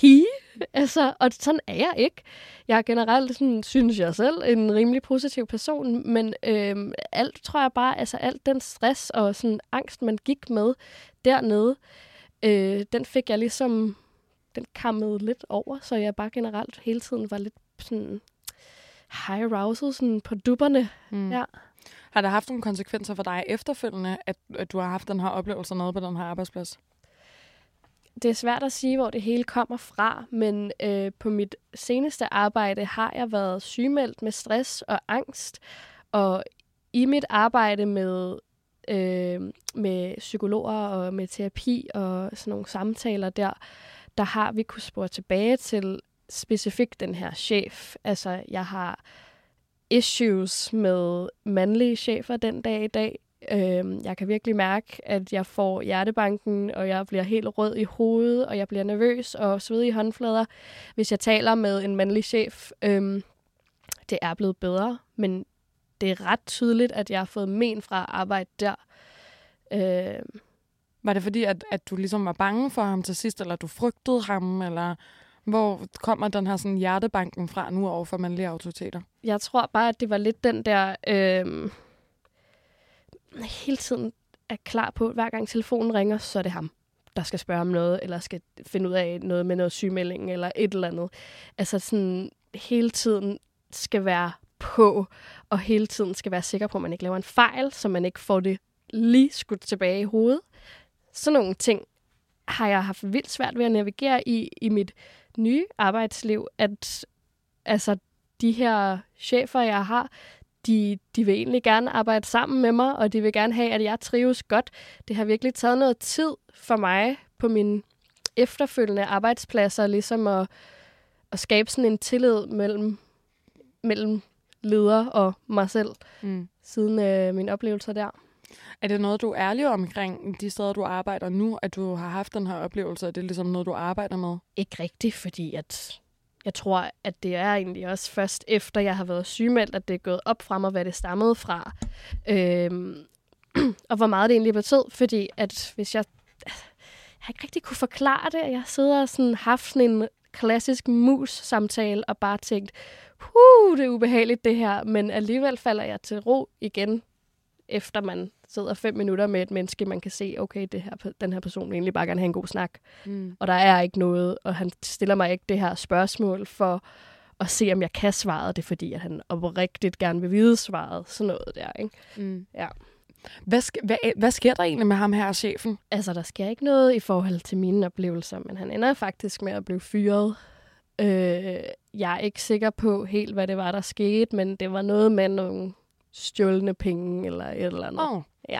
pige. Altså, og sådan er jeg ikke. Jeg er generelt, sådan, synes jeg selv, en rimelig positiv person, men øhm, alt tror jeg bare, altså alt den stress og sådan angst, man gik med dernede, øh, den fik jeg ligesom, den kammede lidt over, så jeg bare generelt hele tiden var lidt sådan high arousal, sådan på dupperne. Mm. Ja. Har det haft nogle konsekvenser for dig efterfølgende, at, at du har haft den her oplevelse nede på den her arbejdsplads? Det er svært at sige, hvor det hele kommer fra, men øh, på mit seneste arbejde har jeg været sygemeldt med stress og angst, og i mit arbejde med, øh, med psykologer og med terapi og sådan nogle samtaler der, der har vi kunne spore tilbage til specifikt den her chef. Altså, jeg har issues med mandlige chefer den dag i dag. Øhm, jeg kan virkelig mærke, at jeg får hjertebanken, og jeg bliver helt rød i hovedet, og jeg bliver nervøs og svedig i håndflader, hvis jeg taler med en mandlig chef. Øhm, det er blevet bedre, men det er ret tydeligt, at jeg har fået men fra at arbejde der. Øhm, Var det fordi, at, at du ligesom var bange for ham til sidst, eller du frygtede ham, eller hvor kommer den her sådan hjertebanken fra nu over for mandlige autoriteter? jeg tror bare, at det var lidt den der... Øhm, hele tiden er klar på, hver gang telefonen ringer, så er det ham, der skal spørge om noget, eller skal finde ud af noget med noget sygemelding, eller et eller andet. Altså sådan hele tiden skal være på, og hele tiden skal være sikker på, at man ikke laver en fejl, så man ikke får det lige skudt tilbage i hovedet. Sådan nogle ting har jeg haft vildt svært ved at navigere i, i mit nye arbejdsliv, at altså, de her chefer, jeg har, de, de vil egentlig gerne arbejde sammen med mig, og de vil gerne have, at jeg trives godt. Det har virkelig taget noget tid for mig på mine efterfølgende arbejdspladser, ligesom at, at skabe sådan en tillid mellem, mellem leder og mig selv, Mm. siden øh, mine oplevelser der. Er det noget, du er ærlig omkring de steder, du arbejder nu, at du har haft den her oplevelse? Er det ligesom noget, du arbejder med? Ikke rigtigt, fordi at jeg tror, at det er egentlig også først efter, jeg har været sygemeldt, at det er gået op fra mig, hvad det stammede fra. Øhm, og hvor meget det egentlig betød, fordi at hvis jeg, jeg har ikke rigtig kunne forklare det, at jeg sidder og sådan haft sådan en klassisk mus-samtale og bare tænkt, huh, det er ubehageligt det her, men alligevel falder jeg til ro igen, efter man sidder fem minutter med et menneske, man kan se, okay, det her, den her person vil egentlig bare gerne have en god snak Mm. og der er ikke noget, og han stiller mig ikke det her spørgsmål for at se, om jeg kan svaret. Det fordi, at han oprigtigt gerne vil vide svaret. Sådan noget der, ikke? Mm. Ja. Hvad, sk- hvad, hvad sker der egentlig med ham her, chefen? Altså, der sker ikke noget i forhold til mine oplevelser, men han ender faktisk med at blive fyret. Øh, jeg er ikke sikker på helt, hvad det var, der skete, men det var noget med nogle stjålne penge eller et eller andet. Oh, Ja.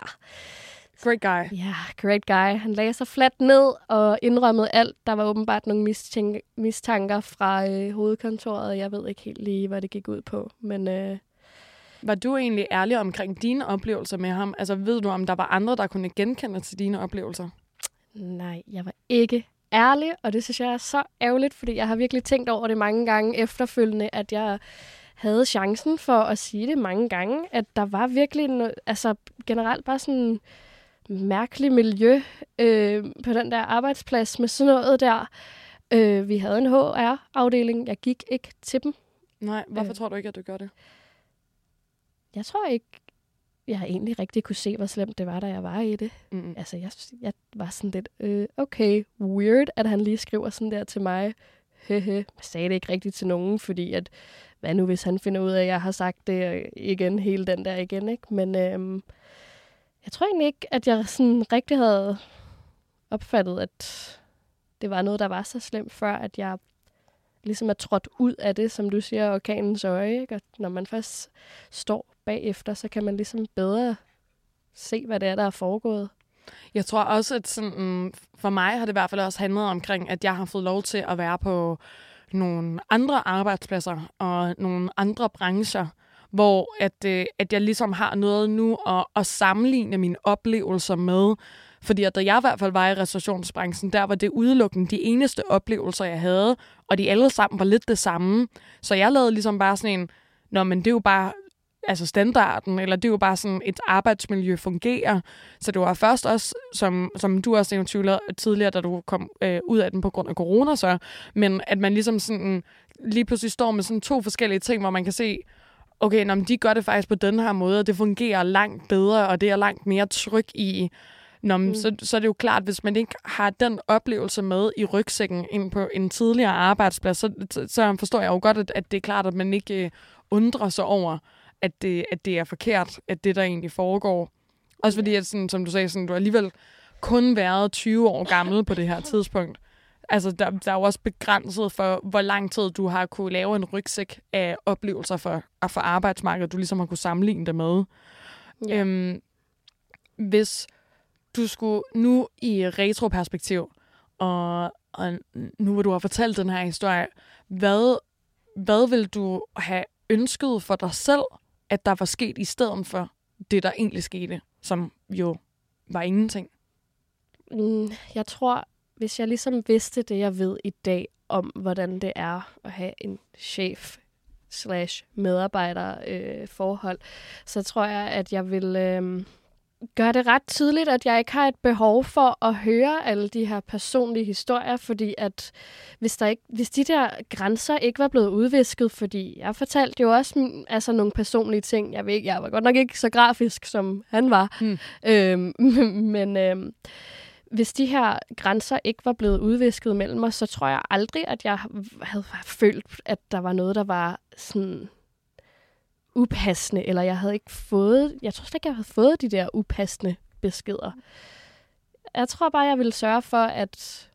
great guy. Ja, great guy. Han lagde sig fladt ned og indrømmede alt. Der var åbenbart nogle mistænk- mistanker fra øh, hovedkontoret. Jeg ved ikke helt lige, hvad det gik ud på. Men øh, Var du egentlig ærlig omkring dine oplevelser med ham? Altså ved du, om der var andre, der kunne genkende til dine oplevelser? nej, jeg var ikke ærlig, og det synes jeg er så ærgerligt, fordi jeg har virkelig tænkt over det mange gange efterfølgende, at jeg havde chancen for at sige det mange gange, at der var virkelig no- altså generelt bare sådan mærkelig miljø øh, på den der arbejdsplads med sådan noget der. Øh, vi havde en HR-afdeling. Jeg gik ikke til dem. Nej, hvorfor Øh. tror du ikke, at du gør det? Jeg tror ikke, jeg egentlig rigtig kunne se, hvor slemt det var, da jeg var i det. Mm. Altså, jeg, jeg var sådan lidt, øh, okay, weird, at han lige skriver sådan der til mig. Hehe. Jeg sagde det ikke rigtigt til nogen, fordi at, hvad nu hvis han finder ud af, at jeg har sagt det igen, hele den der igen, ikke? Men øhm, jeg tror egentlig ikke, at jeg sådan rigtig havde opfattet, at det var noget, der var så slemt før, at jeg ligesom er trådt ud af det, som du siger, orkanens øje. Ikke? Og når man først står bagefter, så kan man ligesom bedre se, hvad det er, der er foregået. Jeg tror også, at sådan, mm, for mig har det i hvert fald også handlet omkring, at jeg har fået lov til at være på nogle andre arbejdspladser og nogle andre brancher, hvor at, øh, at jeg ligesom har noget nu at, at sammenligne mine oplevelser med. Fordi at da jeg i hvert fald var i restaurationsbranchen, der var det udelukkende de eneste oplevelser, jeg havde, og de alle sammen var lidt det samme. Så jeg lavede ligesom bare sådan en, Nå, men det er jo bare altså standarden, eller det er jo bare sådan, et arbejdsmiljø fungerer. Så det var først også, som, som du også nævnte tidligere, da du kom øh, ud af den på grund af corona så, men at man ligesom sådan, lige pludselig står med sådan to forskellige ting, hvor man kan se, okay, når de gør det faktisk på den her måde, og det fungerer langt bedre, og det er langt mere tryg i, Nå, mm. så, så er det jo klart, hvis man ikke har den oplevelse med i rygsækken ind på en tidligere arbejdsplads, så, så, forstår jeg jo godt, at, at det er klart, at man ikke øh, undrer sig over, at det, at det er forkert, at det der egentlig foregår. Også fordi, at sådan, som du sagde, sådan, du har alligevel kun været 20 år gammel på det her tidspunkt. Altså, der, der er jo også begrænset for, hvor lang tid du har kunne lave en rygsæk af oplevelser for, for arbejdsmarkedet, du ligesom har kunne sammenligne det med. Ja. Øhm, hvis du skulle nu i retroperspektiv, og, og nu hvor du har fortalt den her historie, hvad, hvad vil du have ønskede for dig selv, at der var sket i stedet for det, der egentlig skete, som jo var ingenting? Mm, jeg tror, hvis jeg ligesom vidste det, jeg ved i dag om, hvordan det er at have en chef slash medarbejder øh, forhold, så tror jeg, at jeg vil øh, gøre det ret tydeligt, at jeg ikke har et behov for at høre alle de her personlige historier, fordi at hvis, der ikke, hvis de der grænser ikke var blevet udvisket, fordi jeg fortalte jo også altså, nogle personlige ting, jeg ved ikke, jeg var godt nok ikke så grafisk, som han var, Mm. øhm, men øhm, hvis de her grænser ikke var blevet udvisket mellem os, så tror jeg aldrig, at jeg havde følt, at der var noget, der var sådan upassende, eller jeg havde ikke fået, jeg tror slet ikke, jeg havde fået de der upassende beskeder. Jeg tror bare, jeg ville sørge for, at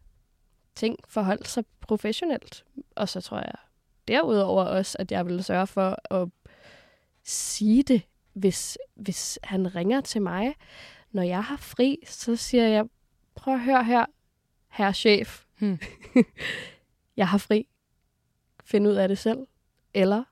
ting forholdt sig professionelt. Og så tror jeg derudover også, at jeg ville sørge for at sige det, hvis, hvis han ringer til mig. Når jeg har fri, så siger jeg, prøv at høre her, herre chef. Hmm. jeg har fri. Find ud af det selv. Eller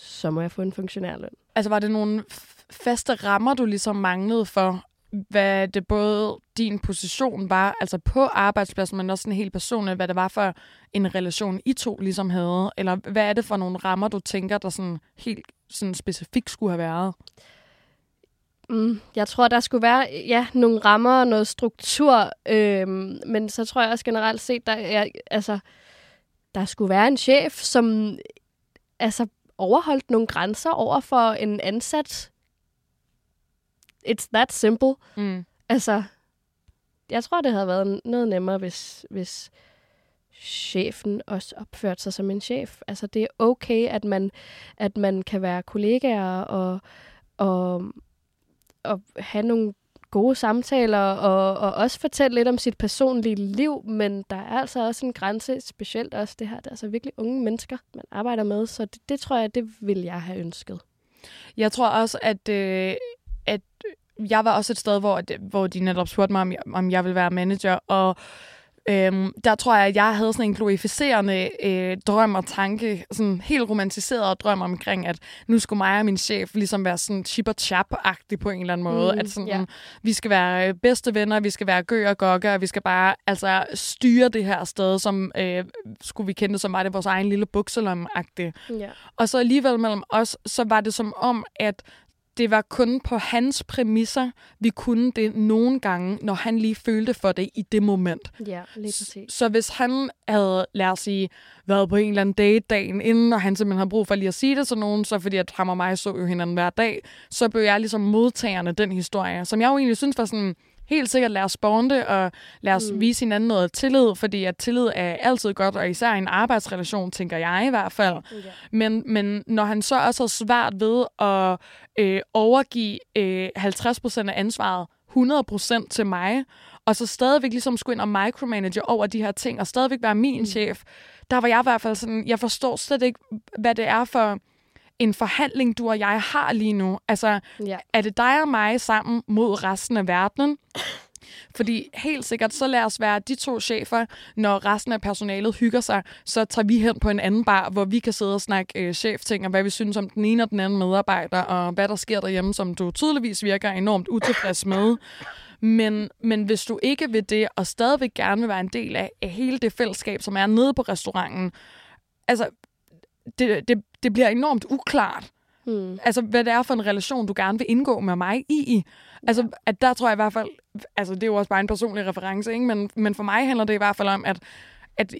så må jeg få en funktionærløn. Altså var det nogle faste rammer, du ligesom manglede for, hvad det både din position var, altså på arbejdspladsen, men også sådan helt personligt, hvad det var for en relation, I to ligesom havde? Eller hvad er det for nogle rammer, du tænker, der sådan helt sådan specifikt skulle have været? Mm, jeg tror, der skulle være ja, nogle rammer og noget struktur, øhm, men så tror jeg også generelt set, der, er, altså, der skulle være en chef, som altså, overholdt nogle grænser over for en ansat. It's that simple. Mm. Altså, jeg tror, det havde været noget nemmere, hvis, hvis chefen også opførte sig som en chef. Altså, det er okay, at man, at man kan være kollegaer og, og, og have nogle gode samtaler og, og også fortælle lidt om sit personlige liv, men der er altså også en grænse, specielt også det her, der er altså virkelig unge mennesker, man arbejder med, så det, det tror jeg, det vil jeg have ønsket. Jeg tror også, at, øh, at jeg var også et sted, hvor, hvor de netop spurgte mig, om jeg, om jeg ville være manager, og Øhm, der tror jeg, at jeg havde sådan en glorificerende øh, drøm og tanke, sådan helt romantiseret drøm omkring, at nu skulle mig og min chef ligesom være sådan chip og chap-agtig på en eller anden måde. Mm, at sådan, ja. vi skal være øh, bedste venner, vi skal være gø og gokke, og vi skal bare altså styre det her sted, som øh, skulle vi kende det som var det vores egen lille bukselom-agtigt. Ja. Og så alligevel mellem os, så var det som om, at det var kun på hans præmisser, vi kunne det nogle gange, når han lige følte for det i det moment. Ja, lige præcis. Så hvis han havde, lad os sige, været på en eller anden date dagen inden, og han simpelthen har brug for lige at sige det til nogen, så fordi at ham og mig så jo hinanden hver dag, så blev jeg ligesom modtagerne den historie, som jeg jo egentlig synes var sådan, helt sikkert lad os bonde, og lad os mm. Vise hinanden noget tillid, fordi at tillid er altid godt, og især i en arbejdsrelation, tænker jeg i hvert fald. Ja. Men, men når han så også har svært ved at øh, overgive øh, 50% af ansvaret 100% til mig, og så stadigvæk ligesom skulle ind og micromanage over de her ting, og stadigvæk være min mm. chef, der var jeg i hvert fald sådan, jeg forstår slet ikke, hvad det er for en forhandling, du og jeg har lige nu. Altså, Ja. er det dig og mig sammen mod resten af verdenen? Fordi helt sikkert, så lad os være de to chefer, når resten af personalet hygger sig, så tager vi hen på en anden bar, hvor vi kan sidde og snakke øh, chefting, og hvad vi synes om den ene og den anden medarbejder, og hvad der sker derhjemme, som du tydeligvis virker enormt utilfreds med. Men, men hvis du ikke vil det, og stadigvæk gerne vil være en del af, af hele det fællesskab, som er nede på restauranten, altså, det, det, det bliver enormt uklart. Hmm. Altså, hvad det er for en relation, du gerne vil indgå med mig i. i. Altså, at der tror jeg i hvert fald, altså det er jo også bare en personlig reference, ikke? Men, men for mig handler det i hvert fald om, at, at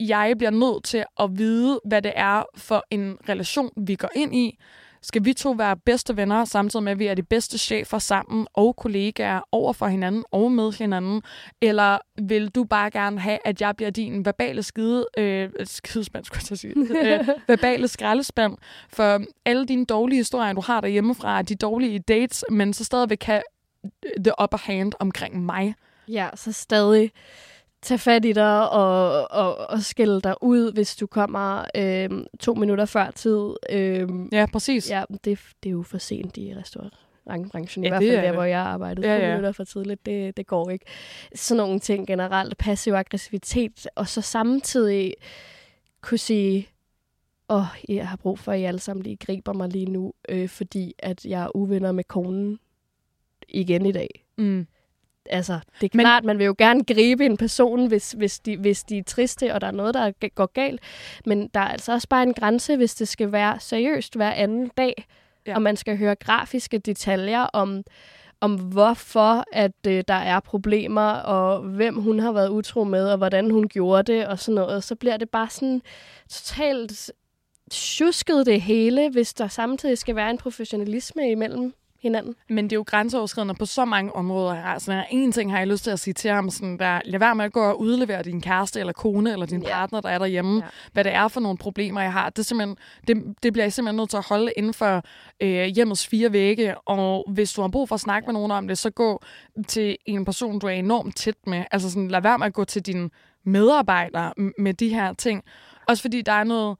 jeg bliver nødt til at vide, hvad det er for en relation, vi går ind i. Skal vi to være bedste venner, samtidig med, at vi er de bedste chefer sammen og kollegaer over for hinanden og med hinanden? Eller vil du bare gerne have, at jeg bliver din verbale skide, øh, skidespand, skulle jeg sige, øh, verbale skraldespand for alle dine dårlige historier, du har derhjemmefra, de dårlige dates, men så stadigvæk have the upper hand omkring mig. Ja, så stadig tage fat i dig og, og, og skælde dig ud, hvis du kommer øhm, to minutter før tid. Øhm, Ja, præcis. ja, det, det er jo for sent i restaurantbranchen, Ja, i hvert fald er der, det. hvor jeg arbejdede. Ja, To ja. minutter for tidligt, det, det går ikke. Sådan nogle ting generelt, passiv aggressivitet, og så samtidig kunne sige, åh, jeg har brug for, at I alle sammen lige griber mig lige nu, øh, fordi at jeg er uvenner med konen igen i dag. Mm. Altså, det er Men- klart, man vil jo gerne gribe en person, hvis, hvis, de, hvis de er triste, og der er noget, der går galt. Men der er altså også bare en grænse, hvis det skal være seriøst hver anden dag, ja. og man skal høre grafiske detaljer om, om hvorfor at øh, der er problemer, og hvem hun har været utro med, og hvordan hun gjorde det, og sådan noget. Så bliver det bare sådan totalt tjusket det hele, hvis der samtidig skal være en professionalisme imellem hinanden. Men det er jo grænseoverskridende på så mange områder her. Altså, der en ting har jeg lyst til at sige til ham, sådan der, lad være med at gå og udlevere din kæreste eller kone eller din Ja. partner, der er derhjemme, Ja. hvad det er for nogle problemer, jeg har. Det, simpelthen, det, det bliver jeg simpelthen nødt til at holde inden for øh, hjemmets fire vægge, og hvis du har brug for at snakke med nogen om det, så gå til en person, du er enormt tæt med. Altså sådan, lad være med at gå til dine medarbejdere med de her ting. Også fordi der er noget,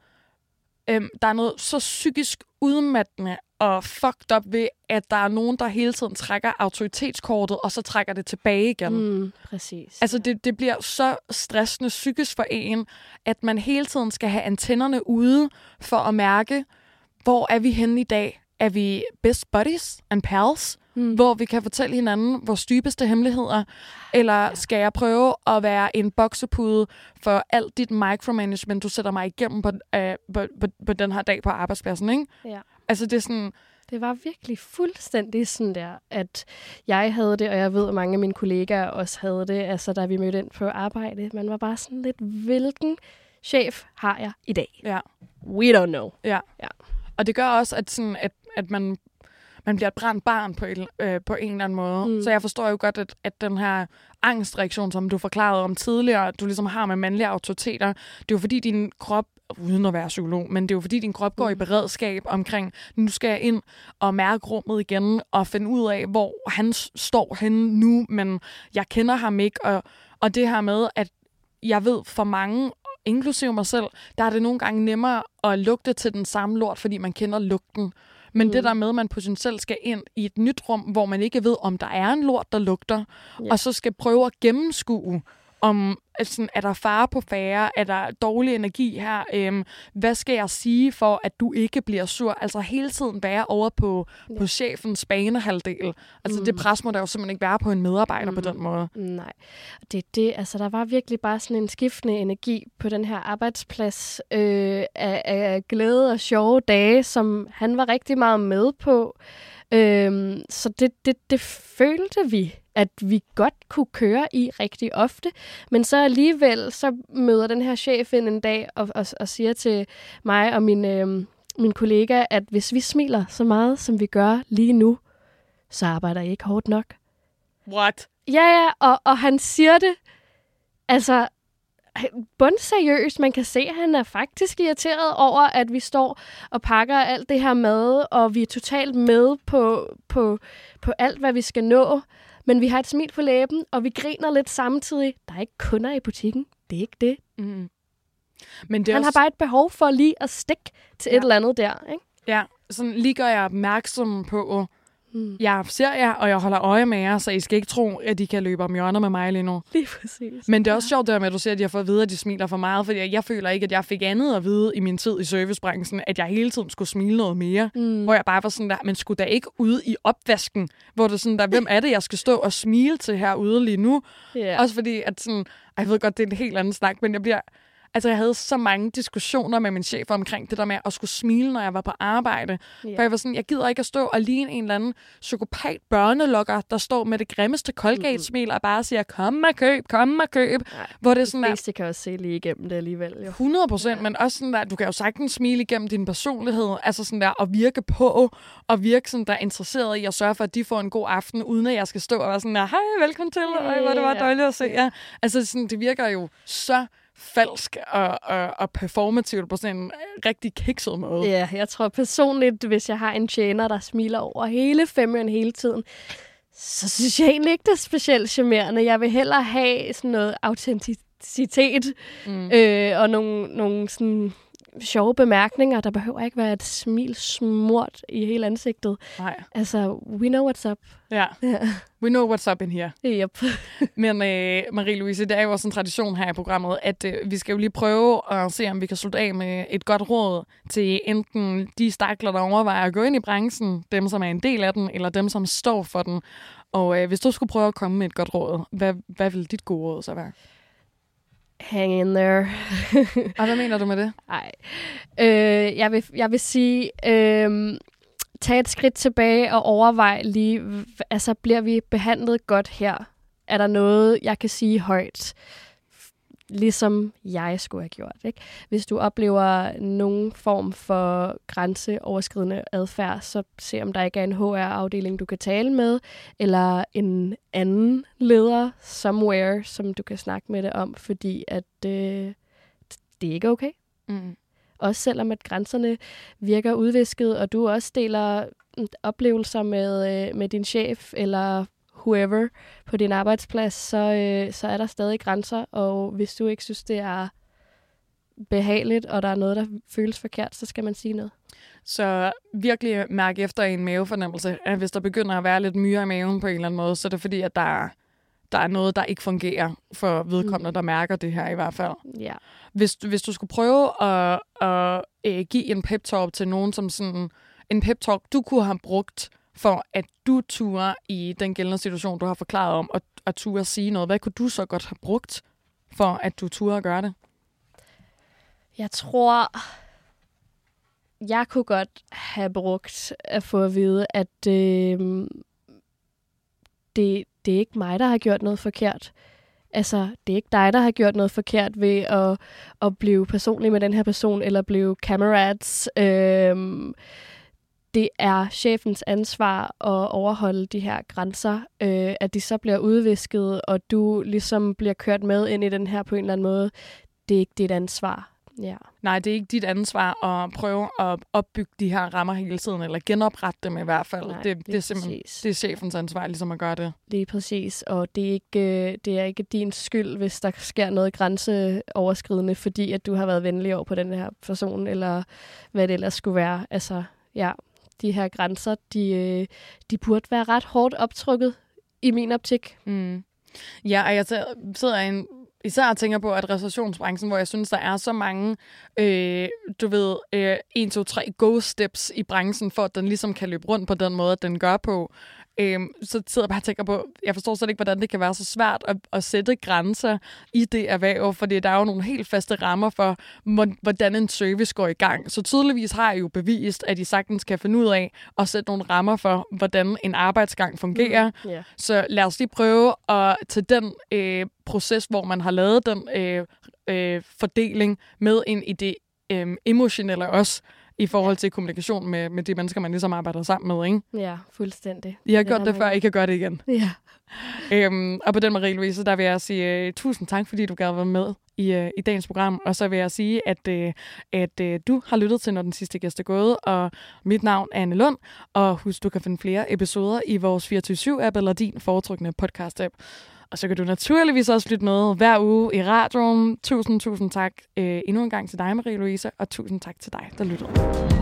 øhm, der er noget så psykisk udmattende og fucked up ved, at der er nogen, der hele tiden trækker autoritetskortet, og så trækker det tilbage igen. Mm. Præcis. Altså, det, det bliver så stressende psykisk for en, at man hele tiden skal have antennerne ude for at mærke, hvor er vi henne i dag? Er vi best buddies and pals? Mm. Hvor vi kan fortælle hinanden vores dybeste hemmeligheder? Eller skal jeg prøve at være en boksepude for alt dit micromanagement, du sætter mig igennem på, øh, på, på, på den her dag på arbejdspladsen, ikke? Ja. Altså, det er sådan... Det var virkelig fuldstændig sådan der, at jeg havde det, og jeg ved, at mange af mine kollegaer også havde det, altså da vi mødte ind på arbejde. Man var bare sådan lidt, hvilken chef har jeg i dag? Ja. We don't know. Ja. Ja. Og det gør også, at, sådan, at, at man, man bliver et brændt barn på, et, øh, på en eller anden måde. Mm. Mm. Så jeg forstår jo godt, at, at den her angstreaktion, som du forklarede om tidligere, du ligesom har med mandlige autoriteter, det er jo fordi din krop, uden at være psykolog, men det er jo fordi din krop går i Mm. beredskab omkring, nu skal jeg ind og mærke rummet igen, og finde ud af, hvor han står henne nu, men jeg kender ham ikke, og, og det her med, at jeg ved for mange, inklusive mig selv, der er det nogle gange nemmere at lugte til den samme lort, fordi man kender lugten. Men mm. det der med, at man potentielt skal ind i et nyt rum, hvor man ikke ved, om der er en lort, der lugter. Ja. og så skal prøve at gennemskue, om sådan, er der fare på færre, er der dårlig energi her, øhm, hvad skal jeg sige for, at du ikke bliver sur? Altså hele tiden være over på, ja. På chefens banehalvdel. Altså mm. det pres må der jo simpelthen ikke være på en medarbejder mm. på den måde. Nej, det er det. Altså, der var virkelig bare sådan en skiftende energi på den her arbejdsplads øh, af, af glæde og sjove dage, som han var rigtig meget med på. Øhm, så det, det, det følte vi, at vi godt kunne køre i rigtig ofte. Men så alligevel, så møder den her chef ind en dag og, og, og siger til mig og min, øhm, min kollega, at hvis vi smiler så meget, som vi gør lige nu, så arbejder I ikke hårdt nok. What? Ja, ja, og, og han siger det, altså, bundseriøst. Man kan se, at han er faktisk irriteret over, at vi står og pakker alt det her mad, og vi er totalt med på, på, på alt, hvad vi skal nå. Men vi har et smil på læben, og vi griner lidt samtidig. Der er ikke kunder i butikken. Det er ikke det. Mm. Men det er Han også... har bare et behov for lige at stikke til Ja. et eller andet der. Ikke? Ja, sådan lige gør jeg opmærksom på, Mm. jeg ser jer, og jeg holder øje med jer, så I skal ikke tro, at de kan løbe om hjørner med mig lige nu. Lige præcis. Men det er også sjovt det her med, at du siger, at har fået at vide, at de smiler for meget, fordi jeg føler ikke, at jeg fik andet at vide i min tid i servicebranchen, at jeg hele tiden skulle smile noget mere. Mm. Hvor jeg bare var sådan der, men skulle der ikke ude i opvasken, hvor det sådan der, hvem er det, jeg skal stå og smile til herude lige nu? Ja. Også fordi, at sådan, jeg ved godt, det er en helt anden snak, men jeg bliver, altså jeg havde så mange diskussioner med min chef omkring det der med at skulle smile, når jeg var på arbejde. Ja. For jeg var sådan, jeg gider ikke at stå og ligne en eller anden psykopat børnelokker, der står med det grimmeste Colgate-smil og bare siger, kom og køb, kom og køb. Nej, Hvor det er De sådan der, fleste kan også se lige igennem det alligevel. Jo. 100 procent, men også sådan der, du kan jo sagtens smile igennem din personlighed, altså sådan der, og virke på, og virke sådan der interesseret i at sørge for, at de får en god aften, uden at jeg skal stå og være sådan der, hej, velkommen til, og hvor det var Ja. dejligt at se jer. Altså sådan, det virker jo så falsk og, og, og performativt på sådan en rigtig kikset måde. Ja, jeg tror personligt, hvis jeg har en tjener, der smiler over hele femøren hele tiden, så synes jeg egentlig ikke, det er specielt charmerende. Jeg vil hellere have sådan noget autenticitet Mm. øh, og nogle, nogle sådan sjove bemærkninger. Der behøver ikke være et smil smurt i hele ansigtet. Nej. Altså, we know what's up. Ja. Ja. We know what's up in here. Yep. Men øh, Marie-Louise, det er jo også en tradition her i programmet, at øh, vi skal jo lige prøve at se, om vi kan slutte af med et godt råd til enten de stakler, der overvejer at gå ind i branchen, dem som er en del af den, eller dem som står for den. Og øh, hvis du skulle prøve at komme med et godt råd, hvad, hvad vil dit gode råd så være? Hang in there. Og hvad mener du med det? Nej. Øh, jeg, vil, jeg vil sige, øh, tag et skridt tilbage og overvej lige, altså bliver vi behandlet godt her? Er der noget, jeg kan sige højt? Ligesom jeg skulle have gjort. Ikke? Hvis du oplever nogen form for grænseoverskridende adfærd, så se om der ikke er en HR-afdeling, du kan tale med, eller en anden leder somewhere, som du kan snakke med det om, fordi at øh, det er ikke okay. Mm. Også selvom at grænserne virker udvisket, og du også deler mm, oplevelser med, øh, med din chef eller whoever på din arbejdsplads, så, øh, så er der stadig grænser, og hvis du ikke synes, det er behageligt, og der er noget, der føles forkert, så skal man sige noget. Så virkelig mærke efter en mavefornemmelse, at hvis der begynder at være lidt myre i maven på en eller anden måde, så er det fordi, at der er, der er noget, der ikke fungerer for vedkommende, Mm. der mærker det her i hvert fald. Ja. Hvis, du- hvis du skulle prøve at, at, at give en pep-talk til nogen, som sådan en pep-talk, du kunne have brugt for, at du turde i den gældende situation, du har forklaret om, at, at turde sige noget, hvad kunne du så godt have brugt for, at du turde at gøre det? Jeg tror, jeg kunne godt have brugt at få at vide, at øh, det, det er ikke mig, der har gjort noget forkert. Altså, det er ikke dig, der har gjort noget forkert ved at, at blive personlig med den her person, eller blive kammerats. Øh, det er chefens ansvar at overholde de her grænser, øh, at de så bliver udvisket, og du ligesom bliver kørt med ind i den her på en eller anden måde. Det er ikke dit ansvar. Ja. Nej, det er ikke dit ansvar at prøve at opbygge de her rammer hele tiden, eller genoprette dem i hvert fald. Nej, det, det, er simpelthen præcis. det er chefens ansvar ligesom at gøre det. Lige præcis, og det er, ikke, øh, det er ikke din skyld, hvis der sker noget grænseoverskridende, fordi at du har været venlig over på den her person, eller hvad det ellers skulle være. Altså, ja, de her grænser, de, øh, de burde være ret hårdt optrykket i min optik. Mm. Ja, og jeg sidder- i en, især og tænker på, at restaurationsbranchen, hvor jeg synes, der er så mange, øh, du ved, øh, 1, 2, 3 go-steps i branchen, for at den ligesom kan løbe rundt på den måde, den gør på. Øh, så sidder jeg bare og tænker på, jeg forstår slet ikke, hvordan det kan være så svært at, at sætte grænser i det erhverv, fordi der er jo nogle helt faste rammer for, hvor- hvordan en service går i gang. Så tydeligvis har I jo bevist, at I sagtens kan finde ud af at sætte nogle rammer for, hvordan en arbejdsgang fungerer. Ja. Så lad os lige prøve at tage den øh, proces, hvor man har lavet den øh, øh, fordeling med ind i det øh, emotionelle også, i forhold til kommunikation med, med de mennesker, man ligesom arbejder sammen med. Ikke? ja, fuldstændig. I har gjort det er før, I kan gøre det igen. Ja. Øhm, og på den Marie-Louise, der vil jeg sige uh, tusind tak, fordi du gad være med i, uh, i dagens program. Og så vil jeg sige, at, uh, at uh, du har lyttet til, når den sidste gæst er gået. Og mit navn er Anne Lund. Og husk, du kan finde flere episoder i vores 24-7-app eller din foretrukne podcast-app. Og så kan du naturligvis også lytte med hver uge i radioen. Tusind, tusind tak øh, endnu en gang til dig, Marie-Louise. Og tusind tak til dig, der lyttede.